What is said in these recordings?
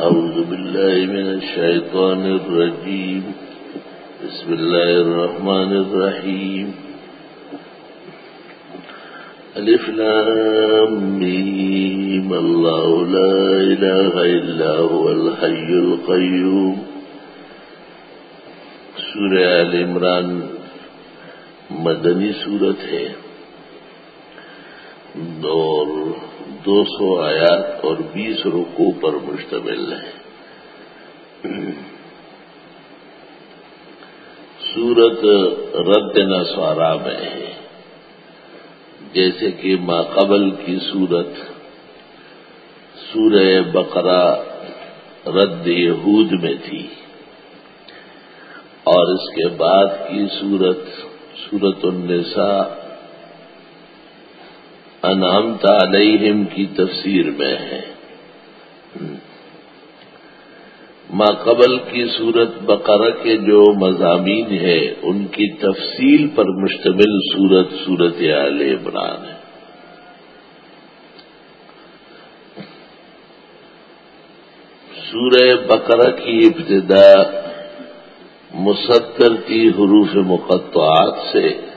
أعوذ بالله من الشيطان الرجيم. بسم الله الرحمن الرحيم. ألف لام ميم. الله لا إله إلا هو الحي القيوم. سورة آل عمران مدنی صورت ہے. اور دو سو آیات اور بیس رکو پر مشتمل ہے سورت رد نسوارا میں ہے۔ جیسے کہ قبل کی سورت، سورہ بقرہ رد یہود میں تھی۔ اور اس کے بعد کی سورت سورت النساء انعامت علیہم کی تفسیر میں ہے۔ ما قبل کی صورت بقرہ کے جو مضامین ہے، ان کی تفصیل پر مشتمل صورت صورت عال عمران ہے۔ سورہ بقرہ کی ابتدا مصدر کی حروف مقطعات سے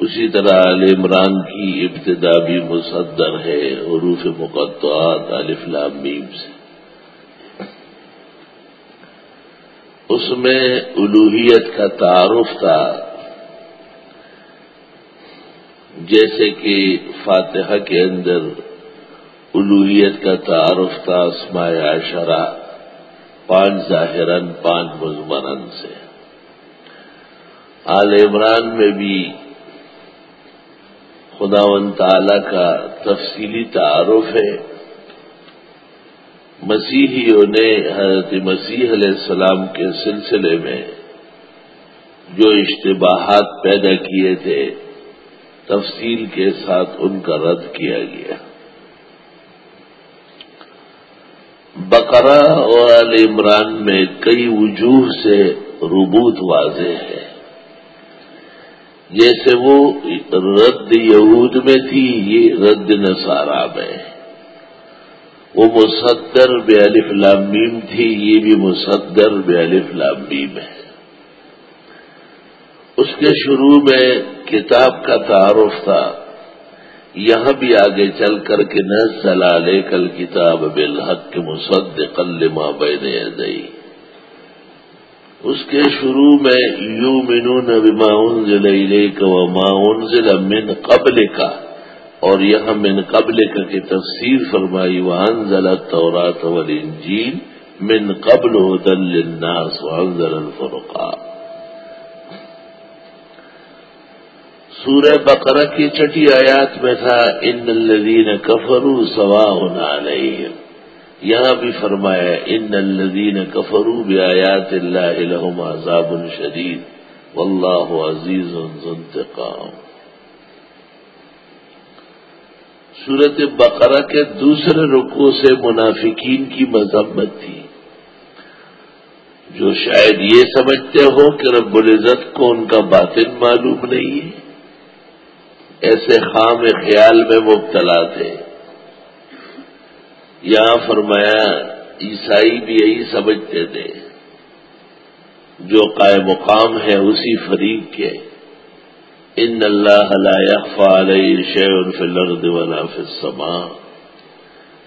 اسی طرح عال عمران کی ابتدا بھی مصدر ہے، حروف مقطعات، الف لام، میم سے۔ اس میں الوحیت کا تعارف تھا، جیسے کہ فاتحہ کے اندر الوحیت کا تعارف تھا اسماء عشرہ پانچ ظاہرن پانچ مزمرن سے۔ آل عمران میں بھی خدا و تعالی کا تفصیلی تعارف ہے۔ مسیحیوں نے حضرت مسیح علیہ السلام کے سلسلے میں جو اشتباہات پیدا کیے تھے، تفصیل کے ساتھ ان کا رد کیا گیا۔ بقرہ اور عمران میں کئی وجوہ سے ربوت واضح ہے۔ جیسے وہ رد یہود میں تھی، یہ رد نصارہ میں۔ وہ مصدر بے الف لامیم تھی، یہ بھی مصدر بے الف لامیم ہے۔ اس کے شروع میں کتاب کا تعارف تھا۔ یہاں بھی آگے چل کر کے نزل علیہ کل کتاب بالحق کے مصد بین دئی اس کے شروع میں یو مینون بما انزل کا و ما انزل من قبل کا اور یہاں من قبل کا کی تفسیر فرمائی وان وانزل التورات والانجیل من قبل هدى للناس وانزل الفرقان. سورہ بقرہ کی چھٹی آیات میں تھا، ان الذین کفروا سواء علیہم. یہاں بھی فرمایا ان الذین کفروا بآیات اللہ لهم عذاب شدید، واللہ عزیز انتقام. صورت بقرہ کے دوسرے رکو سے منافقین کی مذمت تھی۔ جو شاید یہ سمجھتے ہو کہ رب العزت کو ان کا باطن معلوم نہیں ہے، ایسے خام خیال میں مبتلا تھے۔ یہاں فرمایا، عیسائی بھی یہی سمجھتے تھے، جو قائم مقام ہے اسی فریق کے۔ ان اللہ لا يخفى عليه شيء الارض ولا في السماء۔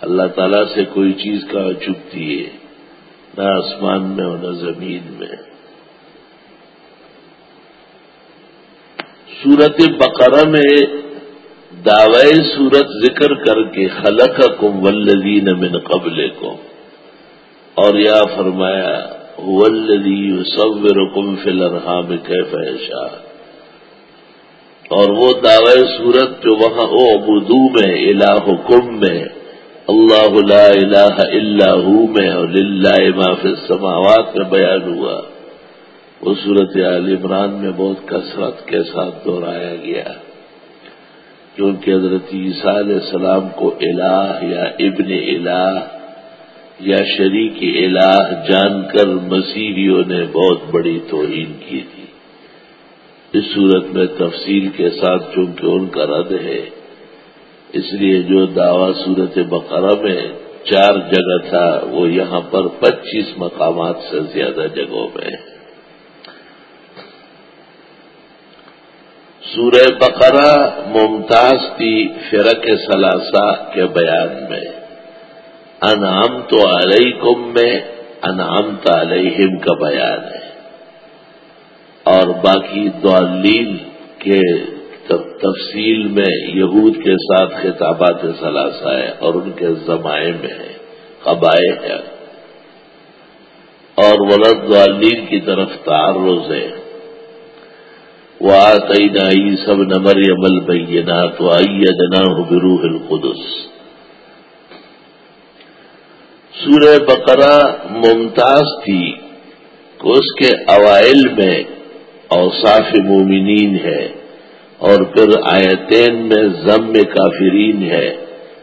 اللہ تعالیٰ سے کوئی چیز کا چپتی ہے، نہ آسمان میں اور نہ زمین میں۔ سورت بقرہ میں دعوی سورت ذکر کر کے خلق کم ولدین من قبل کو اور یا فرمایا ولدی صور کم فل الرحام کے فیشا اور وہ دعوی سورت جو وہاں او ابودو میں الہ کم میں، اللہ لا الہ الا ہو میں اور للہ ما فی السماوات میں بیان ہوا۔ وہ صورت عال عمران میں بہت کثرت کے ساتھ دہرایا گیا۔ کیونکہ حضرت عیسیٰ علیہ السلام کو الہ یا ابن الہ یا شریک الہ جان کر مسیحیوں نے بہت بڑی توہین کی تھی۔ اس صورت میں تفصیل کے ساتھ چونکہ ان کا رد ہے، اس لیے جو دعوی صورت بقرہ میں چار جگہ تھا، وہ یہاں پر پچیس مقامات سے زیادہ جگہوں میں ہے سورہ بقرہ ممتاز تھی فرق ثلاثہ کے بیان میں۔ انعام تو علیکم میں انعام علیہم کا بیان ہے۔ اور باقی دعلین کے تفصیل میں یہود کے ساتھ خطابات ثلاثہ ہے اور ان کے زمائے میں ہے قبائے ہے۔ اور ولد والین کی طرف تعرض ہے۔ وآتينا سب نمر عمل البينات وأيدناه بروح القدس سورہ بقرہ ممتاز تھی کہ اس کے اوائل میں اوصاف مومنین ہے اور پھر آیتین میں ضم کافرین ہے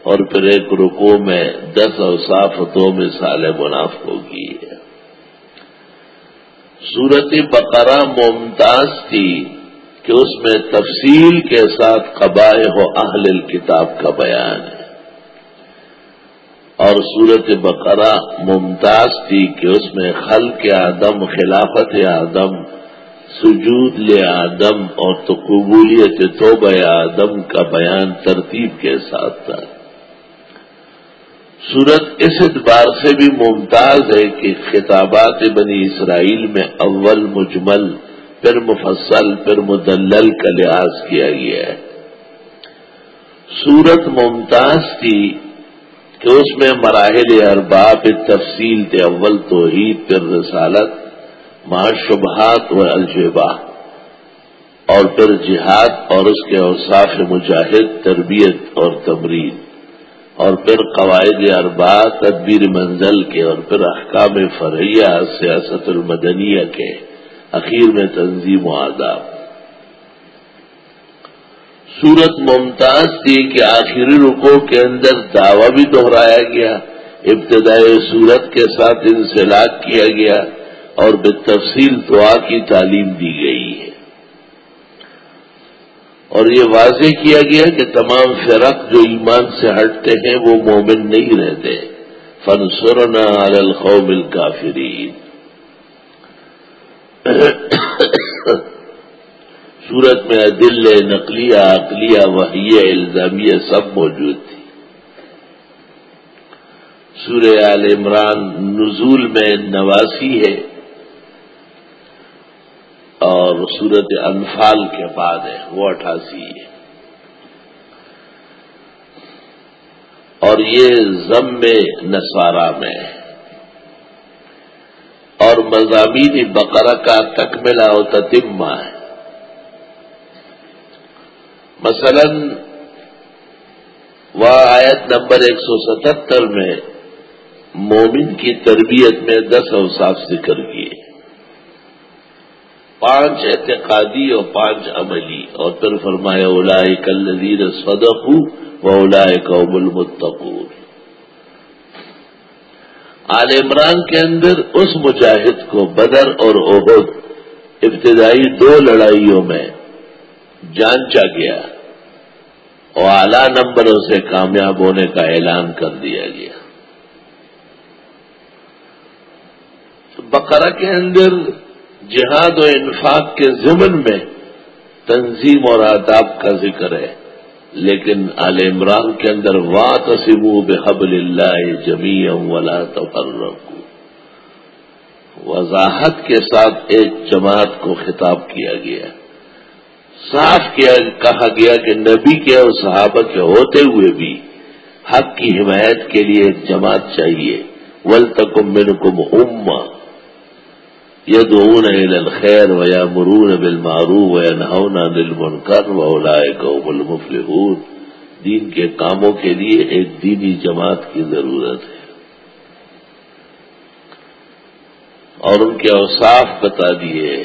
اور پھر ایک رکو میں دس اوصاف دو مثال مناف ہوگی ہے۔ سورت بقرہ ممتاز تھی کہ اس میں تفصیل کے ساتھ قبائے و اہل الکتاب کا بیان ہے۔ اور صورت بقرہ ممتاز تھی کہ اس میں خل کے آدم، خلافت آدم، سجود لے آدم اور تو قبولیت توب آدم کا بیان ترتیب کے ساتھ تھا۔ صورت اس اعتبار سے بھی ممتاز ہے کہ خطابات بنی اسرائیل میں اول مجمل پھر مفصل، پھر مدلل کا لحاظ کیا گیا ہے۔ سورت ممتاز تھی کہ اس میں مراحل ارباب تفصیل تھے اول توحید، پھر رسالت معاشبہات و الجبا اور پھر جہاد اور اس کے اوصاف مجاہد، تربیت اور تمرین۔ اور پھر قواعد اربا تدبیر منزل کے اور پھر احکام فرحیہ سیاست المدنیہ کے۔ اخیر میں تنظیم و آداب۔ سورت ممتاز تھی کہ آخری رکو کے اندر دعوی بھی دہرایا گیا ابتدائی صورت کے ساتھ انسلاک کیا گیا اور بے تفصیل دعا کی تعلیم دی گئی ہے۔ اور یہ واضح کیا گیا کہ تمام فرق جو ایمان سے ہٹتے ہیں وہ مومن نہیں رہتے۔ فنسرنا علی القوم الکافرین سورت میں دل نقلیہ، عقلیہ، وحیہ، الزامیہ سب موجود تھی۔ سورہ عال عمران نزول میں نواسی ہے اور سورت انفال کے بعد ہے، وہ اٹھاسی ہے۔ اور یہ ضم میں نسوارا میں ہے۔ اور مضامین بقرہ کا تکملہ و تتمہ ہے۔ مثلا وہ آیت نمبر ایک سو ستہتر میں مومن کی تربیت میں دس اوساف ذکر کیے۔ پانچ اعتقادی اور پانچ عملی۔ اور پھر فرمایا اولا کلزیر صدق و اولا قوم المتقور آل عمران کے اندر اس مجاہد کو بدر اور عہد ابتدائی دو لڑائیوں میں جانچا گیا اور اعلی نمبروں سے کامیاب ہونے کا اعلان کر دیا گیا۔ بقرہ کے اندر جہاد و انفاق کے ضمن میں تنظیم اور آداب کا ذکر ہے۔ لیکن آل عمران کے اندر وا تصب بحبل اللہ جمی ولا تفرقوا۔ وضاحت کے ساتھ ایک جماعت کو خطاب کیا گیا۔ صاف کیا، کہا گیا کہ نبی کے اور صحابہ کے ہوتے ہوئے بھی حق کی حمایت کے لیے ایک جماعت چاہیے۔ ول تکم من اما یدعون الى الخير ويامرون بالمعروف وينهون عن المنكر واولئك هم المفلحون۔ دین کے کاموں کے لیے ایک دینی جماعت کی ضرورت ہے۔ اور ان کے اوصاف بتا دیے۔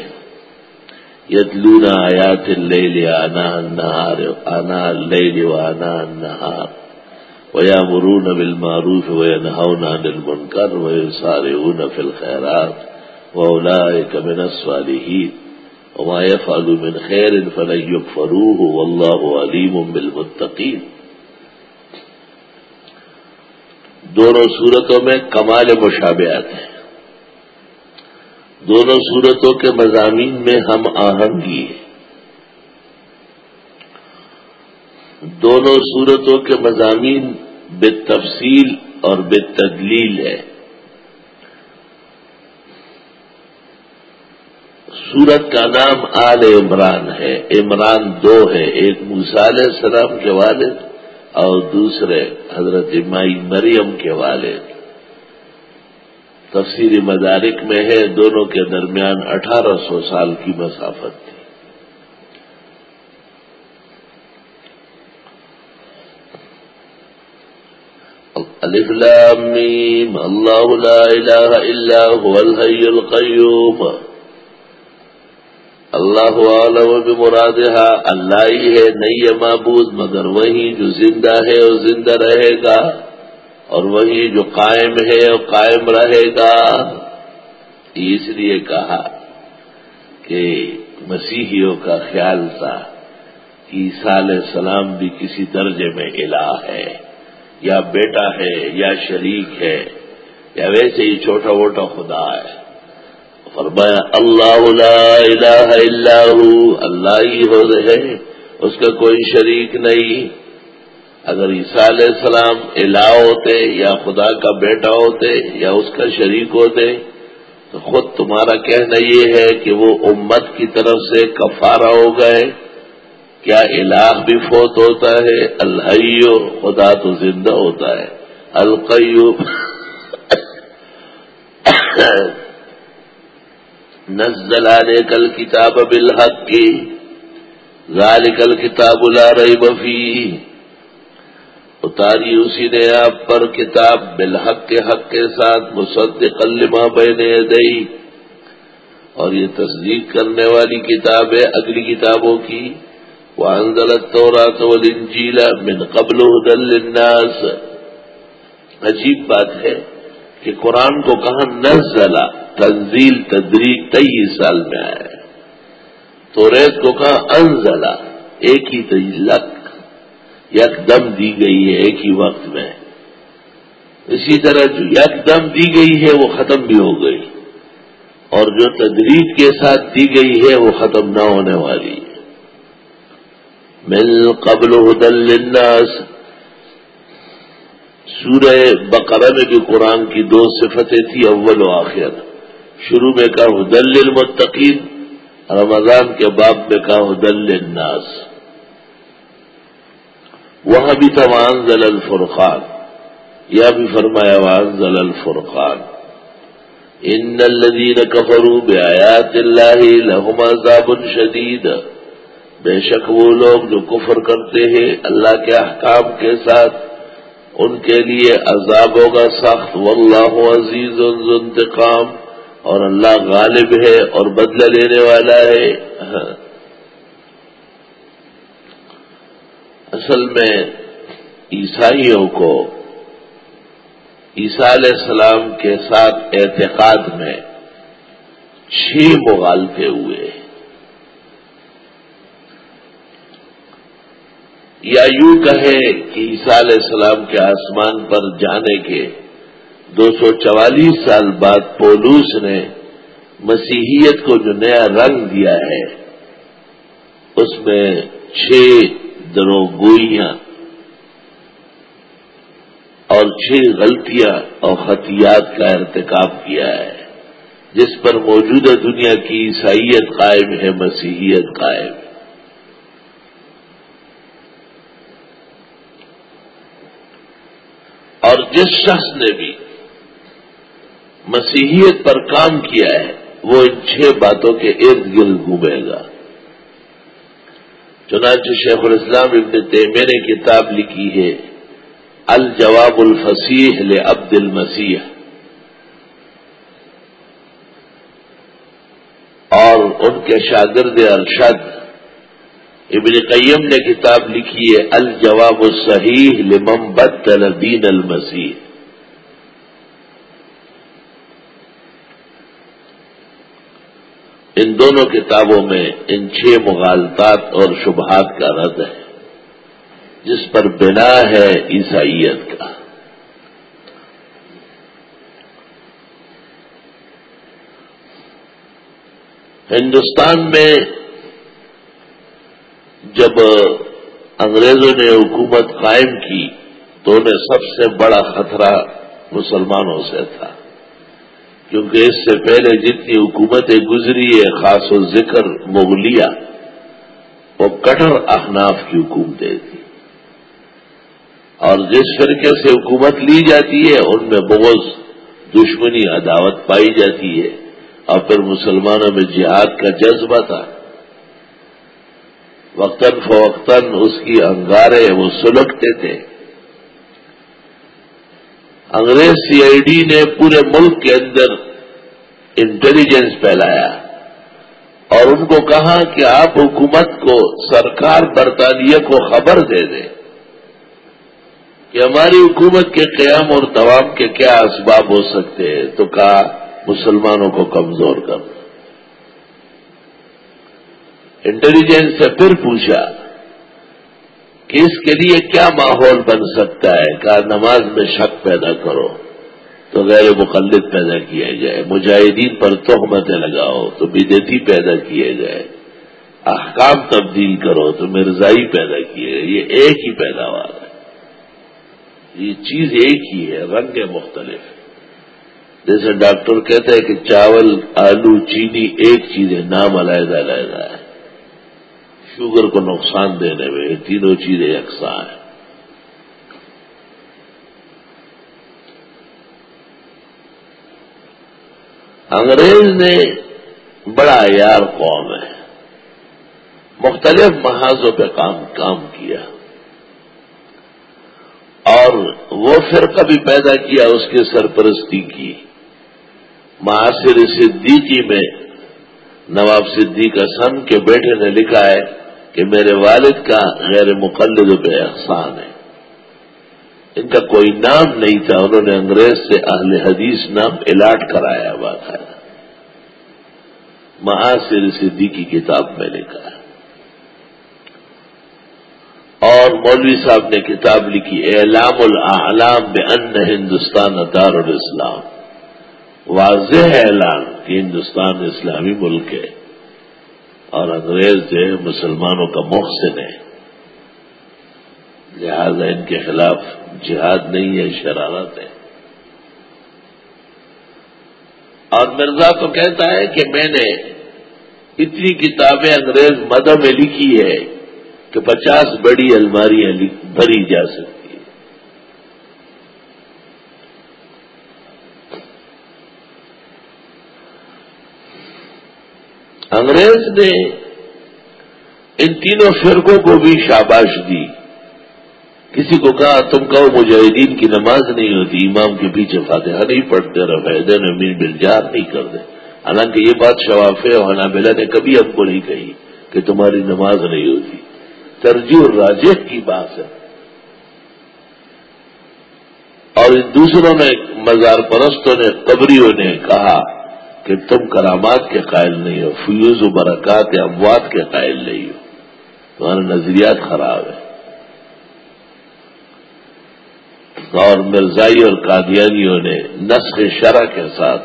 یدلون آیات اللیل آنا النہار، آنا اللیل وانا النہار۔ ويامرون بالمعروف وينهون عن المنكر ويسارعون في الخيرات وأولئك من الصالحين وما يفعل من خير فلن يكفروه والله عليم بالمتقين دونوں صورتوں میں کمال مشابہت ہیں دونوں صورتوں کے مضامین میں ہم آہنگی ہے دونوں صورتوں کے مضامین بے تفصیل اور بے تدلیل ہے۔ سورت کا نام آل عمران ہے۔ عمران دو ہے، ایک علیہ السلام کے والد اور دوسرے حضرت مائی مریم کے والد۔ تفسیری مدارک میں ہے، دونوں کے درمیان اٹھارہ سو سال کی مسافت تھی۔ اللہ لا الہ الا هو الحی القیوم۔ اللہ عالم مرادہ اللہ ہی ہے نہیں ہے معبود، مگر وہی جو زندہ ہے اور زندہ رہے گا، اور وہی جو قائم ہے اور قائم رہے گا۔ اس لیے کہا کہ مسیحیوں کا خیال تھا کہ عیسیٰ علیہ السلام بھی کسی درجے میں الہ ہے، یا بیٹا ہے، یا شریک ہے، یا ویسے ہی چھوٹا موٹا خدا ہے۔ فرمایا، اللہ لا الہ الا ہو، اللہ ہی ہو ہے، اس کا کوئی شریک نہیں۔ اگر عیسیٰ علیہ السلام الہ ہوتے یا خدا کا بیٹا ہوتے یا اس کا شریک ہوتے، تو خود تمہارا کہنا یہ ہے کہ وہ امت کی طرف سے کفارہ ہو گئے۔ کیا الہ بھی فوت ہوتا ہے؟ الحیو، خدا تو زندہ ہوتا ہے۔ القیوب نزل عليك الكتاب بالحق. ذلك الكتاب لا ريب فيه. اتاری اسی نے آپ پر کتاب بالحق کے حق کے ساتھ مصدق لما بین یدئی اور یہ تصدیق کرنے والی کتاب ہے اگلی کتابوں کی. وہ انزلت تو رات من قبل هدى للناس. عجیب بات ہے. کہ قرآن کو کہاں نزلہ، تنزیل، تدریج، تیئیس سال میں آیا ہے۔ تو ریت کو کہا انزلہ، ایک ہی تجلق یک دم دی گئی ہے ایک ہی وقت میں۔ اسی طرح جو یک دم دی گئی ہے وہ ختم بھی ہو گئی۔ اور جو تدریج کے ساتھ دی گئی ہے وہ ختم نہ ہونے والی۔ ہے مل قبل ہدل للناس سورہ بقرہ میں بھی قرآن کی دو صفتیں تھیں، اول و آخر۔ شروع میں کہا حدل المتقین رمضان کے باب میں کہا حدل الناس وہاں بھی تھا وانزل الفرقان۔ یا بھی فرمایا وانزل الفرقان۔ ان الذين كفروا بآيات الله لهم عذاب شدید۔ بے شک وہ لوگ جو کفر کرتے ہیں اللہ کے احکام کے ساتھ ان کے لیے عذاب ہوگا سخت۔ واللہ عزیز انتقام اور اللہ غالب ہے اور بدلہ لینے والا ہے۔ اصل میں عیسائیوں کو عیسیٰ علیہ السلام کے ساتھ اعتقاد میں چھ مغالتے ہوئے۔ یا یوں کہے کہ عیسیٰ علیہ السلام کے آسمان پر جانے کے دو سو چوالیس سال بعد پولوس نے مسیحیت کو جو نیا رنگ دیا ہے، اس میں چھ درو گوئیاں اور چھ غلطیاں اور خطیات کا ارتکاب کیا ہے، جس پر موجودہ دنیا کی عیسائیت قائم ہے، مسیحیت قائم۔ اور جس شخص نے بھی مسیحیت پر کام کیا ہے، وہ ان چھ باتوں کے ارد گرد گھومے گا۔ چنانچہ شیخ الاسلام ابن تیمے نے کتاب لکھی ہے، الجواب الفسیح لعبد المسیح۔ اور ان کے شاگرد ارشد ابن قیم نے کتاب لکھی ہے، الجواب الصحیح لمن بدل دین المسیح۔ ان دونوں کتابوں میں ان چھ مغالطات اور شبہات کا رد ہے، جس پر بنا ہے عیسائیت کا۔ ہندوستان میں جب انگریزوں نے حکومت قائم کی تو انہیں سب سے بڑا خطرہ مسلمانوں سے تھا، کیونکہ اس سے پہلے جتنی حکومتیں گزری ہے خاص و ذکر مغلیہ، وہ کٹر احناف کی حکومتیں تھی اور جس فرقے سے حکومت لی جاتی ہے، ان میں بغض، دشمنی، عداوت پائی جاتی ہے۔ اور پھر مسلمانوں میں جہاد کا جذبہ تھا۔ وقتاً فوقتاً اس کی انگارے وہ سلگتے تھے۔ انگریز سی آئی ڈی نے پورے ملک کے اندر انٹیلیجنس پھیلایا اور ان کو کہا کہ آپ حکومت کو، سرکار برطانیہ کو خبر دے دیں کہ ہماری حکومت کے قیام اور دوام کے کیا اسباب ہو سکتے ہیں۔ تو کہا، مسلمانوں کو کمزور کر انٹیلیجنس سے پھر پوچھا کہ اس کے لیے کیا ماحول بن سکتا ہے؟ کہا، نماز میں شک پیدا کرو، تو غیر مقلد پیدا کیا جائے، مجاہدین پر تہمتیں لگاؤ، تو بدتی پیدا کیے جائے، احکام تبدیل کرو، تو مرزائی پیدا کیے گئے یہ ایک ہی پیداوار ہے۔ یہ چیز ایک ہی ہے، رنگ مختلف۔ جیسے ڈاکٹر کہتے ہیں کہ چاول، آلو، چینی ایک چیز ہے، نام علیحدہ علیحدہ ہے۔ شوگر کو نقصان دینے میں تینوں چیزیں یکساں ہیں۔ انگریز نے بڑا یار قوم ہے۔ مختلف محاذوں پہ کام کام کیا۔ اور وہ فرقہ بھی پیدا کیا، اس کے سرپرستی کی۔ معاصر صدیقی میں نواب صدیق حسن کے بیٹے نے لکھا ہے کہ میرے والد کا غیر مقلد پہ احسان ہے۔ ان کا کوئی نام نہیں تھا، انہوں نے انگریز سے اہل حدیث نام الاٹ کرایا باقاعدہ محاصر صدی کی کتاب میں لکھا ہے اور مولوی صاحب نے کتاب لکھی، اعلام العلام بے ان ہندوستان دار الاسلام واضح اعلان کہ ہندوستان اسلامی ملک ہے۔ اور انگریز جو ہے مسلمانوں کا محسن ہے۔ لہذا ان کے خلاف جہاد نہیں ہے، شرارت ہے۔ اور مرزا تو کہتا ہے کہ میں نے اتنی کتابیں انگریز مدہ میں لکھی ہے کہ پچاس بڑی الماریاں بھری جا سکتی ہیں انگریز نے ان تینوں فرقوں کو بھی شاباش دی۔ کسی کو کہا، تم کہو مجاہدین کی نماز نہیں ہوتی، امام کے پیچھے فاتحہ نہیں پڑھتے رفیدے نے مین بلجار نہیں کرتے۔ حالانکہ یہ بات شواف اور حنابلہ نے کبھی ہم کو نہیں کہی کہ تمہاری نماز نہیں ہوتی۔ ترجیح اور راجح کی بات ہے۔ اور ان دوسروں نے مزار پرستوں نے، قبریوں نے کہا کہ تم کرامات کے قائل نہیں ہو، فیوز و برکات اموات کے قائل نہیں ہو۔ تمہارے نظریات خراب ہیں۔ اور مرزائی اور قادیانیوں نے نسخ شرح کے ساتھ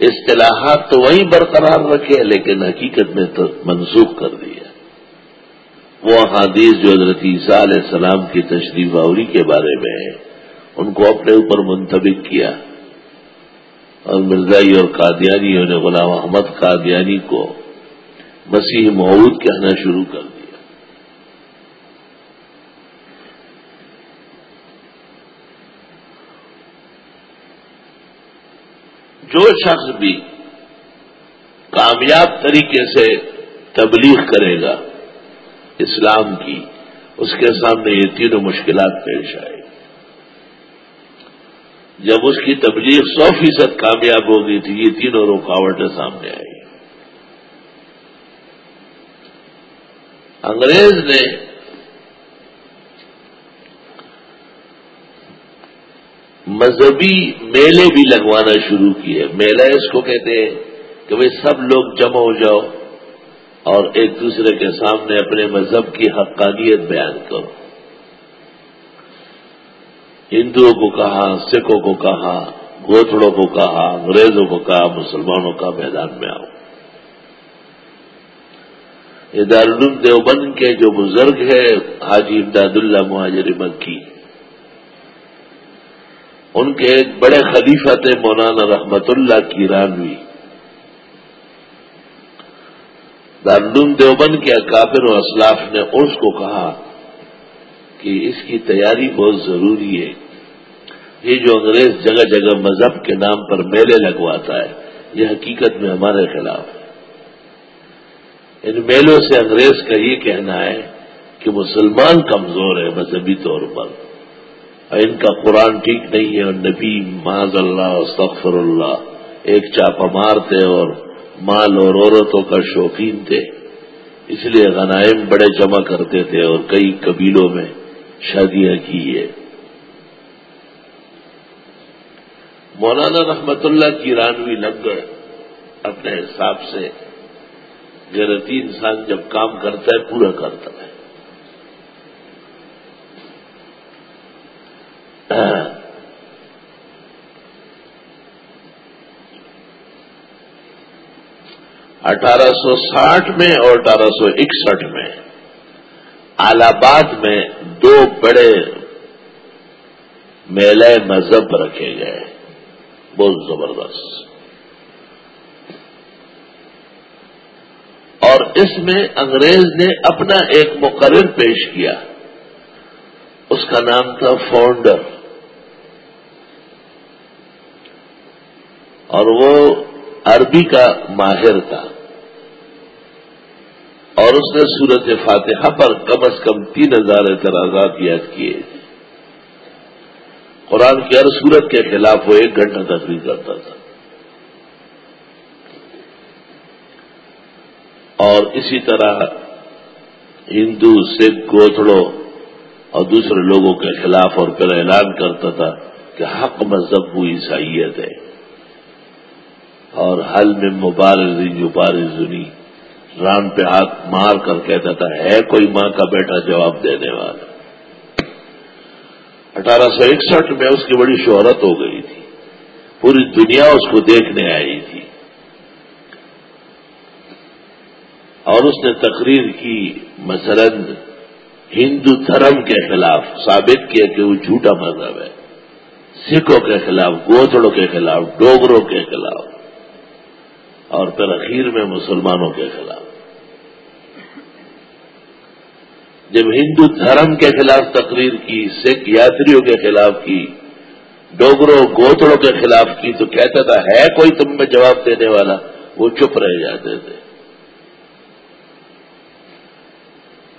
اصطلاحات تو وہیں برقرار رکھے لیکن حقیقت میں تو منسوخ کر دیا وہ حادیث جو حضرت عیسیٰ علیہ السلام کی تشریف آوری کے بارے میں ہے ان کو اپنے اوپر منتبک کیا۔ اور مرزائی اور قادیانیوں نے غلام احمد قادیانی کو مسیح معود کہنا شروع کر دیا۔ جو شخص بھی کامیاب طریقے سے تبلیغ کرے گا اسلام کی، اس کے سامنے یہ تینوں مشکلات پیش آئے۔ جب اس کی تبلیغ سو فیصد کامیاب ہوگی تھی، یہ تینوں رکاوٹیں سامنے آئی انگریز نے مذہبی میلے بھی لگوانا شروع کیے۔ میلہ اس کو کہتے ہیں کہ بھائی سب لوگ جمع ہو جاؤ اور ایک دوسرے کے سامنے اپنے مذہب کی حقانیت بیان کرو۔ ہندوؤں کو کہا، سکھوں کو کہا گوتڑوں کو کہا، انگریزوں کو کہا، مسلمانوں کا میدان میں آؤ۔ یہ دارالعلوم دیوبند کے جو بزرگ ہے حاجی امداد اللہ مہاجر مکی، ان کے ایک بڑے خلیفہ تھے مولانا رحمت اللہ کی رانوی۔ دارالعلوم دیوبند کے اکابر و اسلاف نے اس کو کہا کہ اس کی تیاری بہت ضروری ہے۔ یہ جو انگریز جگہ جگہ مذہب کے نام پر میلے لگواتا ہے، یہ حقیقت میں ہمارے خلاف ہے۔ ان میلوں سے انگریز کا یہ کہنا ہے کہ مسلمان کمزور ہے مذہبی طور پر۔ اور ان کا قرآن ٹھیک نہیں ہے، اور نبی معذ اللہ سخر اللہ ایک چاپا مار تھے اور مال اور عورتوں کا شوقین تھے۔ اس لیے غنائم بڑے جمع کرتے تھے اور کئی قبیلوں میں شادیاں کی ہے۔ مولانا رحمت اللہ کی رانوی لگ گئے، اپنے حساب سے غیرتی انسان جب کام کرتا ہے، پورا کرتا ہے۔ اٹھارہ سو ساٹھ میں اور اٹھارہ سو اکسٹھ میں آلہ میں دو بڑے میلے مذہب رکھے گئے بہت زبردست۔ اور اس میں انگریز نے اپنا ایک مقرر پیش کیا۔ اس کا نام تھا فاؤنڈر۔ اور وہ عربی کا ماہر تھا۔ اور اس نے صورت فاتحہ پر کم از کم تین ہزار اعتراضات یاد کیے۔ قرآن کی ہر صورت کے خلاف وہ ایک گھنٹہ تقریر کرتا تھا۔ اور اسی طرح ہندو، سکھ گوتڑوں اور دوسرے لوگوں کے خلاف اور پھر اعلان کرتا تھا کہ حق مذہب وہ عیسائیت ہے۔ اور حل میں مبارزی جو ران پہ ہاتھ مار کر کہتا تھا ہے کوئی ماں کا بیٹا جواب دینے والا۔ اٹھارہ سو اکسٹھ میں اس کی بڑی شہرت ہو گئی تھی۔ پوری دنیا اس کو دیکھنے آئی تھی۔ اور اس نے تقریر کی، مثلا ہندو دھرم کے خلاف ثابت کیا کہ وہ جھوٹا مذہب ہے۔ سکھوں کے خلاف گوتڑوں کے خلاف، ڈوگروں کے خلاف اور پھر اخیر میں مسلمانوں کے خلاف۔ جب ہندو دھرم کے خلاف تقریر کی، سکھ یاتریوں کے خلاف کی، ڈوگروں گوتڑوں کے خلاف کی، تو کہتا تھا، ہے کوئی تم میں جواب دینے والا؟ وہ چپ رہ جاتے تھے۔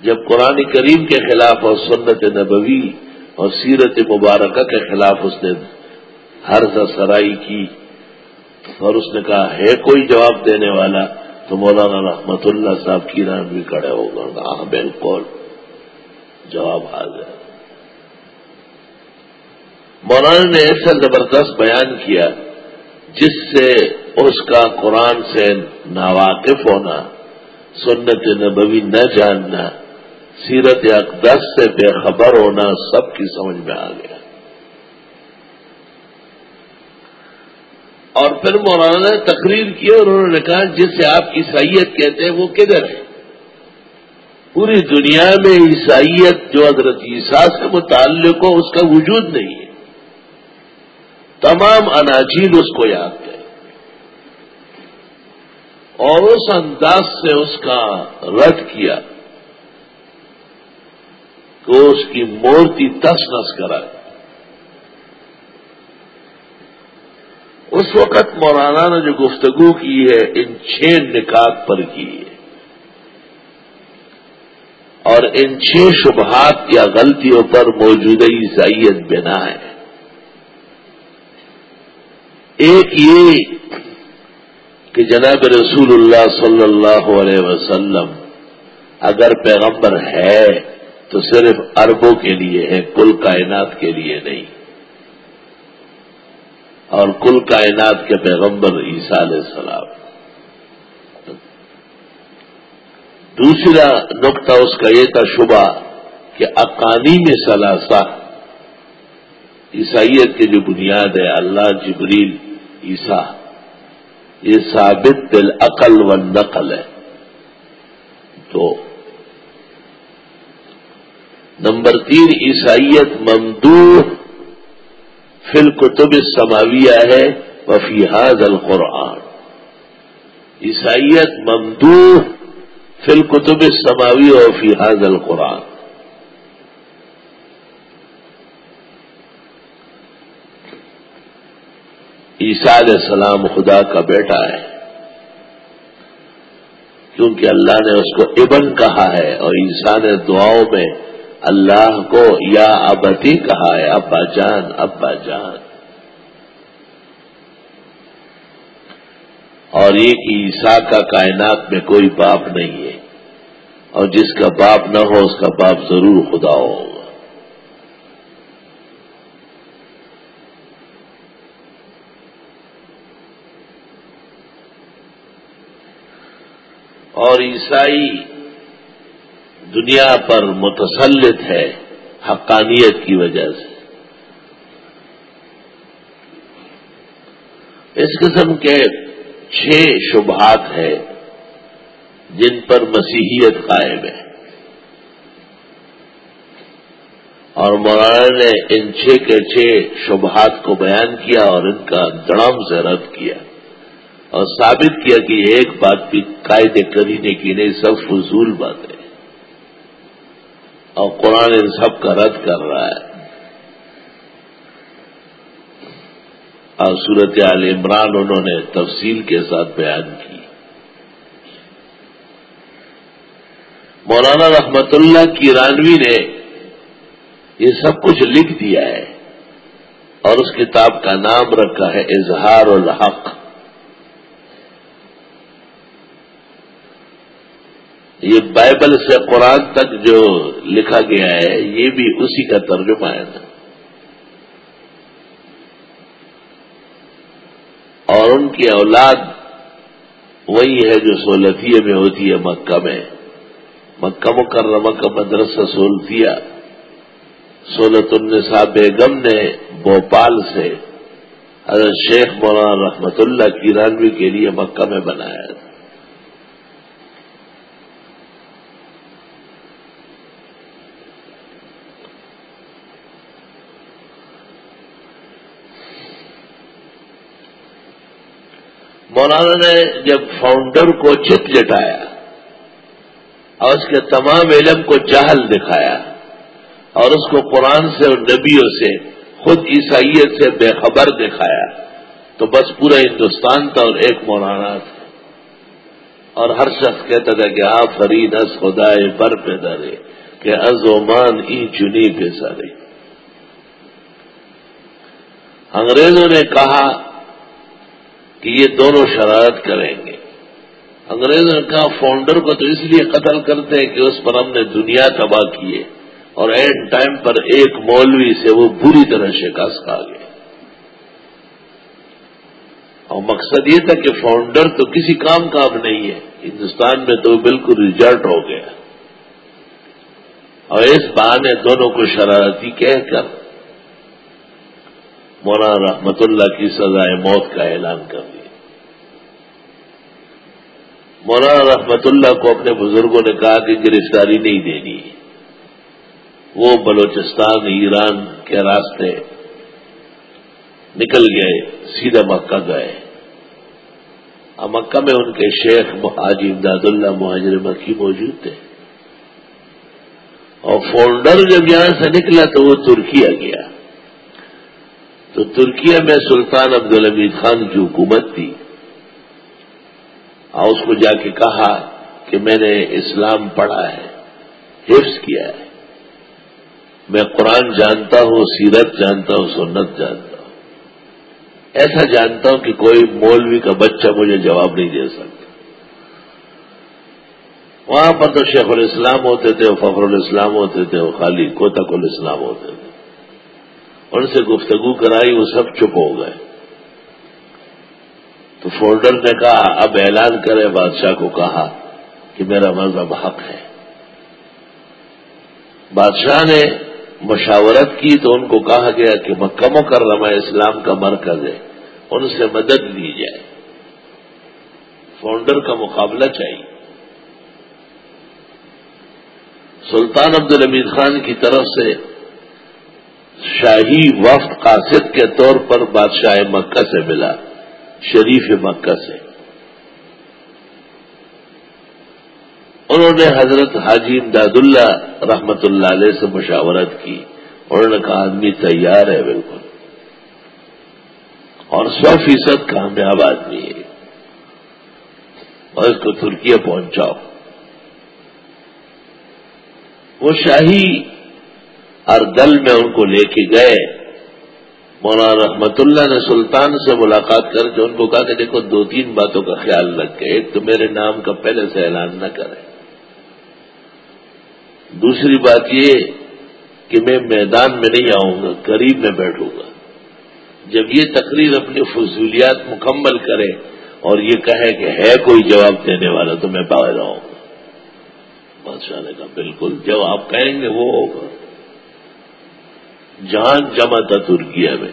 جب قرآن کریم کے خلاف اور سنت نبوی اور سیرت مبارکہ کے خلاف اس نے ہر سرائی کی اور اس نے کہا، ہے کوئی جواب دینے والا؟ تو مولانا رحمت اللہ صاحب کی نام بھی کھڑے ہو گئے ہاں بالکل۔ جواب آ گیا۔ مولانا نے ایسا زبردست بیان کیا جس سے اس کا قرآن سے ناواقف ہونا، سنت نبوی نہ جاننا، سیرت اقدس سے بے خبر ہونا سب کی سمجھ میں آ گیا۔ اور پھر مولانا نے تقریر کی اور انہوں نے کہا جس آپ عیسائیت کہتے ہیں وہ کدھر ہے؟ پوری دنیا میں عیسائیت جو حضرت عیسیٰ سے متعلق ہو، اس کا وجود نہیں ہے۔ تمام اناجیل اس کو یاد ہے اور اس انداز سے اس کا رد کیا تو اس کی مورتی تس نس کرا۔ اس وقت مولانا نے جو گفتگو کی ہے، ان چھ نکات پر کی ہے۔ اور ان چھ شبہات یا غلطیوں پر موجودہ عیسائیت بنا ہے۔ ایک یہ کہ جناب رسول اللہ صلی اللہ علیہ وسلم اگر پیغمبر ہے تو صرف اربوں کے لیے ہے، کل کائنات کے لیے نہیں۔ اور کل کائنات کے پیغمبر عیسیٰ علیہ السلام۔ دوسرا نقطہ اس کا یہ تھا شبہ کہ اقانی میں ثلاثہ عیسائیت کی جو بنیاد ہے، اللہ، جبریل، عیسیٰ، یہ ثابت بالعقل و نقل ہے۔ تو نمبر تین، عیسائیت ممدور فل کتب سماویہ ہے وفیحاد القرآن۔ عیسائیت ممدور فل کتب سماوی و فیحاد القرآن۔ عیسیٰ علیہ السلام خدا کا بیٹا ہے۔ کیونکہ اللہ نے اس کو ابن کہا ہے اور عیسیٰ نے دعاؤں میں اللہ کو یا ابتی کہا ہے، ابا جان ابا جان۔ اور یہ کہ عیسیٰ کا کائنات میں کوئی باپ نہیں ہے۔ اور جس کا باپ نہ ہو، اس کا باپ ضرور خدا ہوگا۔ اور عیسائی دنیا پر متسلط ہے حقانیت کی وجہ سے۔ اس قسم کے چھ شبہات ہیں جن پر مسیحیت قائم ہے۔ اور مولانا نے ان چھ کے چھ شبہات کو بیان کیا اور ان کا دڑم سے رد کیا اور ثابت کیا کہ ایک بات بھی قائد کرینے کی نہیں، سب فضول بات ہے اور قرآن ان سب کا رد کر رہا ہے۔ اور صورت عال عمران انہوں نے تفصیل کے ساتھ بیان کی۔ مولانا رحمت اللہ کی رانوی نے یہ سب کچھ لکھ دیا ہے اور اس کتاب کا نام رکھا ہے اظہار الحق۔ یہ بائبل سے قرآن تک جو لکھا گیا ہے، یہ بھی اسی کا ترجمہ ہے۔ نا اور ان کی اولاد وہی ہے جو سولتیے میں ہوتی ہے مکہ میں۔ مکہ مکرمہ کا مدرسہ سولتیا سولت النساء بیگم نے بھوپال سے حضرت شیخ مولانا رحمت اللہ کی رانوی کے لیے مکہ میں بنایا تھا۔ مولانا نے جب فاؤنڈر کو چت لٹایا اور اس کے تمام علم کو جہل دکھایا اور اس کو قرآن سے اور نبیوں سے، خود عیسائیت سے بے خبر دکھایا، تو بس پورا ہندوستان تھا اور ایک مولانا تھا۔ اور ہر شخص کہتا تھا کہ آپ فرید از خدا بر پہ درے کہ از مان ای چنی پہ سارے۔ انگریزوں نے کہا کہ یہ دونوں شرارت کریں گے۔ انگریزوں نے کہا فاؤنڈر کو تو اس لیے قتل کرتے ہیں کہ اس پر ہم نے دنیا تباہ کیے اور اینڈ ٹائم پر ایک مولوی سے وہ بری طرح شکست کھا گئے۔ اور مقصد یہ تھا کہ فاؤنڈر تو کسی کام کا اب نہیں ہے، ہندوستان میں تو بالکل ریزلٹ ہو گیا۔ اور اس بہانے دونوں کو شرارتی کہہ کر مولانا رحمت اللہ کی سزائے موت کا اعلان کر دیا مولانا رحمت اللہ کو اپنے بزرگوں نے کہا کہ گرفتاری نہیں دینی۔ وہ بلوچستان، ایران کے راستے نکل گئے، سیدھا مکہ گئے۔ اب مکہ میں ان کے شیخ حاجی امداد اللہ مہاجر مکی موجود تھے۔ اور فولڈر جب یہاں سے نکلا تو وہ ترکیا گیا۔ تو ترکیہ میں سلطان عبد الحمید خان کی حکومت تھی۔ اور اس کو جا کے کہا کہ میں نے اسلام پڑھا ہے، حفظ کیا ہے۔ میں قرآن جانتا ہوں، سیرت جانتا ہوں، سنت جانتا ہوں۔ ایسا جانتا ہوں کہ کوئی مولوی کا بچہ مجھے جواب نہیں دے سکتا۔ وہاں پر تو شیخ الاسلام ہوتے تھے، وہ فخر الاسلام ہوتے تھے، وہ خالی کوتک الاسلام ہوتے تھے۔ ان سے گفتگو کرائی، وہ سب چپ ہو گئے۔ تو فولڈر نے کہا، اب اعلان کرے بادشاہ کو کہا کہ میرا مذہب حق ہے۔ بادشاہ نے مشاورت کی، تو ان کو کہا گیا کہ مکہ مکرمہ اسلام کا مرکز ہے، ان سے مدد لی جائے۔ فاؤنڈر کا مقابلہ چاہیے۔ سلطان عبد الحمید خان کی طرف سے شاہی وفد قاصد کے طور پر بادشاہ مکہ سے ملا، شریف مکہ سے۔ انہوں نے حضرت حاجی امداد اللہ رحمت اللہ علیہ سے مشاورت کی۔ انہوں نے کہا، آدمی تیار ہے بالکل۔ اور سو فیصد کامیاب آدمی ہے۔ اور اس کو ترکیہ پہنچاؤ۔ وہ شاہی ارگل میں ان کو لے کے گئے۔ مولانا رحمت اللہ نے سلطان سے ملاقات کر کے ان کو کہا کہ دیکھو، دو تین باتوں کا خیال رکھے ایک تو میرے نام کا پہلے سے اعلان نہ کرے دوسری بات یہ کہ میں میدان میں نہیں آؤں گا، قریب میں بیٹھوں گا۔ جب یہ تقریر اپنی فضولیات مکمل کرے اور یہ کہے کہ ہے کوئی جواب دینے والا، تو میں باہر رہوں گا۔ بادشاہ نے کہا، بالکل، جب آپ کہیں گے وہ ہوگا۔ جان جمع تھا ترکیا میں۔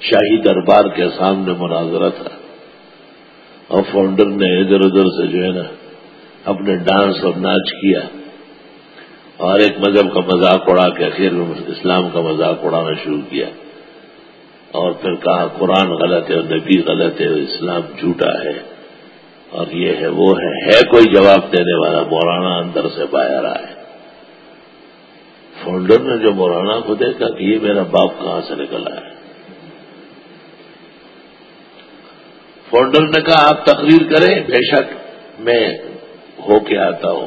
شاہی دربار کے سامنے مناظرہ تھا۔ اور فاؤنڈر نے ادھر ادھر سے جو ہے نا اپنے ڈانس اور ناچ کیا۔ اور ایک مذہب کا مذاق اڑا کے آخر اسلام کا مذاق اڑانا شروع کیا۔ اور پھر کہا، قرآن غلط ہے اور نبی غلط ہے اور اسلام جھوٹا ہے۔ اور یہ ہے، وہ ہے ہے کوئی جواب دینے والا مولانا اندر سے باہر آئے۔ فاؤنڈر نے جو مولانا کو دیکھا کہ یہ میرا باپ کہاں سے نکلا ہے۔ فاؤنڈر نے کہا، آپ تقریر کریں، بے شک میں ہو کے آتا ہوں۔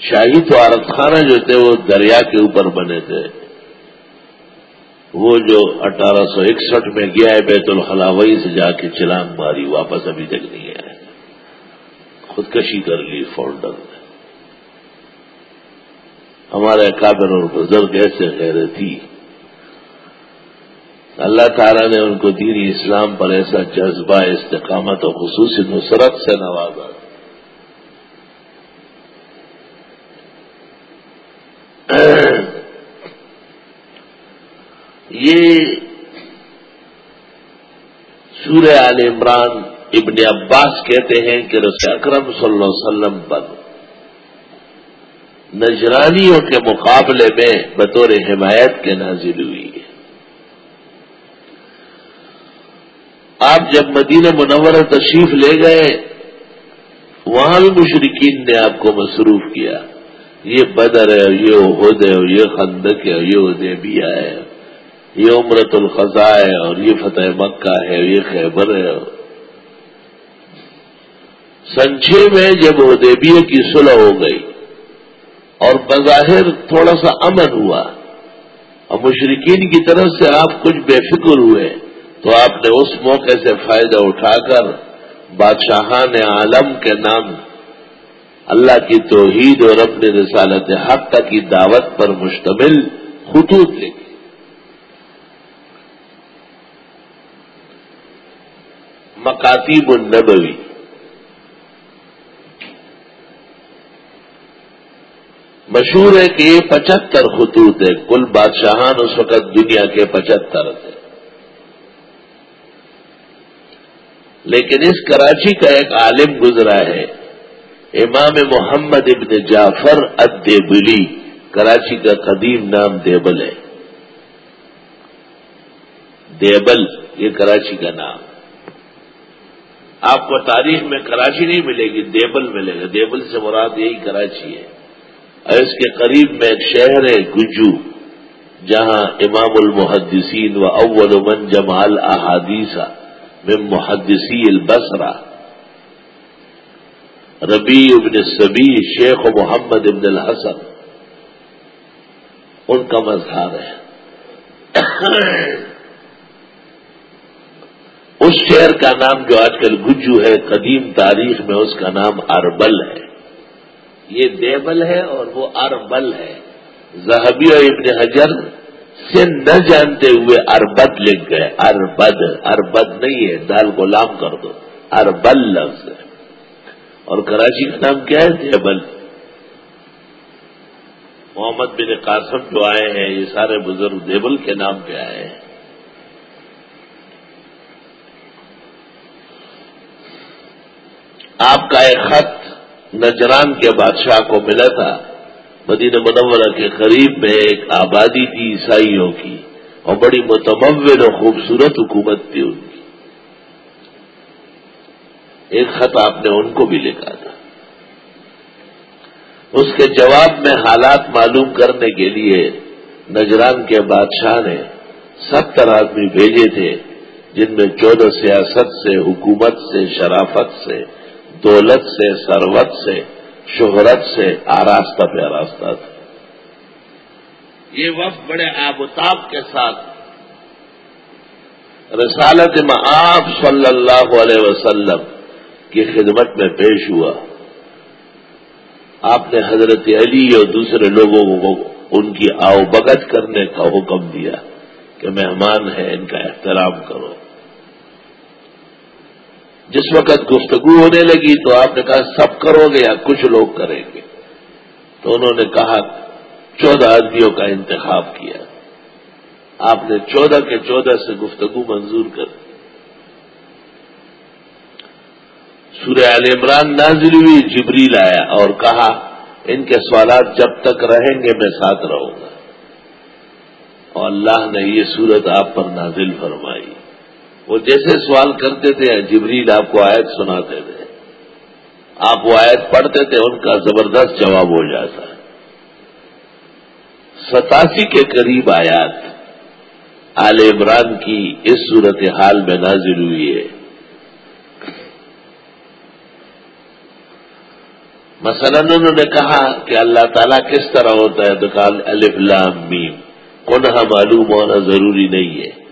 شاہی تو عارت خانہ جو تھے، وہ دریا کے اوپر بنے تھے۔ وہ جو اٹھارہ سو اکسٹھ میں گیا ہے بیت الخلاوئی سے جا کے چلانگ ماری، واپس ابھی تک نہیں آیا۔ خودکشی کر لی فولڈر نے۔ ہمارے کابر اور بزرگ ایسے غیر تھی۔ اللہ تعالیٰ نے ان کو دینی اسلام پر ایسا جذبہ، استقامت اور خصوصی نصرت سے نوازا۔ یہ سورہ عال عمران ابن عباس کہتے ہیں کہ رسول اکرم صلی اللہ علیہ وسلم پر نجرانیوں کے مقابلے میں بطور حمایت کے نازل ہوئی ہے۔ آپ جب مدینہ منورہ تشریف لے گئے، وہاں بھی مشرقین نے آپ کو مصروف کیا۔ یہ بدر ہے یہ عہد ہے یہ خندق ہے یہ ادیبیہ ہے۔ یہ عمرت الخضا ہے، اور یہ فتح مکہ ہے یہ خیبر ہے۔ سنچے میں جب ادیبیہ کی صلح ہو گئی اور بظاہر تھوڑا سا امن ہوا۔ اور مشرقین کی طرف سے آپ کچھ بے فکر ہوئے۔ تو آپ نے اس موقع سے فائدہ اٹھا کر بادشاہان عالم کے نام اللہ کی توحید اور اپنے رسالت حق تک کی دعوت پر مشتمل خطوط لکھے۔ مکاتیب النبوی۔ مشہور ہے کہ یہ پچہتر خطوط ہے کل بادشاہان اس وقت دنیا کے پچہتر تھے۔ لیکن اس کراچی کا ایک عالم گزرا ہے۔ امام محمد ابن جعفر ادیبلی کراچی کا قدیم نام دیبل ہے۔ دیبل، یہ کراچی کا نام۔ آپ کو تاریخ میں کراچی نہیں ملے گی، دیبل ملے گا۔ دیبل سے مراد یہی کراچی ہے۔ اور اس کے قریب میں ایک شہر ہے گجو، جہاں امام المحدثین و اول من جمال احادیثہ میں محدثی البصرہ۔ ربی ابن سبی شیخ محمد ابن الحسن۔ ان کا مظہر ہے۔ اس شہر کا نام جو آج کل گجو ہے، قدیم تاریخ میں اس کا نام اربل ہے۔ یہ دیبل ہے اور وہ اربل ہے۔ زہبی اور ابن حجر سے نہ جانتے ہوئے اربد لکھ گئے۔ اربد اربد نہیں ہے، دال کو لام کر دو۔ اربل لفظ ہے۔ اور کراچی کا نام کیا ہے؟ دیبل۔ محمد بن قاسم جو آئے ہیں، یہ سارے بزرگ دیبل کے نام پہ آئے ہیں۔ آپ کا ایک خط نجران کے بادشاہ کو ملا تھا۔ مدینہ منورہ کے قریب میں ایک آبادی تھی عیسائیوں کی اور بڑی متمول و خوبصورت حکومت تھی ان کی۔ ایک خط آپ نے ان کو بھی لکھا تھا۔ اس کے جواب میں حالات معلوم کرنے کے لیے نجران کے بادشاہ نے ستر آدمی بھیجے تھے، جن میں چودہ سیاست سے، حکومت سے، شرافت سے دولت سے سروت سے، شہرت سے آراستہ پہ آراستہ تھا۔ یہ وقت بڑے آبتاب کے ساتھ رسالت معاف صلی اللہ علیہ وسلم کی خدمت میں پیش ہوا۔ آپ نے حضرت علی اور دوسرے لوگوں کو ان کی آؤ بگت کرنے کا حکم دیا کہ مہمان ہیں، ان کا احترام کرو۔ جس وقت گفتگو ہونے لگی تو آپ نے کہا سب کرو گے یا کچھ لوگ کریں گے؟ تو انہوں نے کہا چودہ آدمیوں کا انتخاب کیا۔ آپ نے چودہ کے چودہ سے گفتگو منظور کر دی۔ سورہ عال عمران نازل ہوئی، جبریل آیا اور کہا، ان کے سوالات جب تک رہیں گے میں ساتھ رہوں گا۔ اور اللہ نے یہ صورت آپ پر نازل فرمائی۔ وہ جیسے سوال کرتے تھے، جبریل آپ کو آیت سناتے تھے۔ آپ وہ آیت پڑھتے تھے، ان کا زبردست جواب ہو جاتا۔ ستاسی کے قریب آیات آل عمران کی اس صورت حال میں نازل ہوئی ہے۔ مثلا انہوں نے کہا کہ اللہ تعالیٰ کس طرح ہوتا ہے؟ تو کال لام میم۔ کنہ ہاں معلوم ہونا ضروری نہیں ہے۔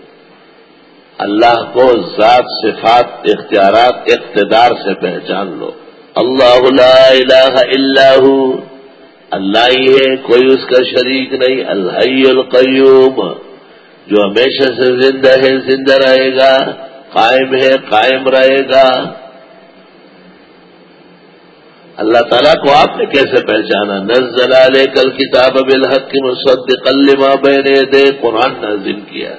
اللہ کو ذات صفات، اختیارات، اقتدار سے پہچان لو۔ اللہ لا الہ الا ہو۔ اللہ ہی ہے، کوئی اس کا شریک نہیں۔ اللہ القیوم۔ جو ہمیشہ سے زندہ ہے، زندہ رہے گا۔ قائم ہے، قائم رہے گا۔ اللہ تعالیٰ کو آپ نے کیسے پہچانا؟ نزل علیہ کل کتاب بالحق کی مصدق لما بین دے قرآن نازل کیا۔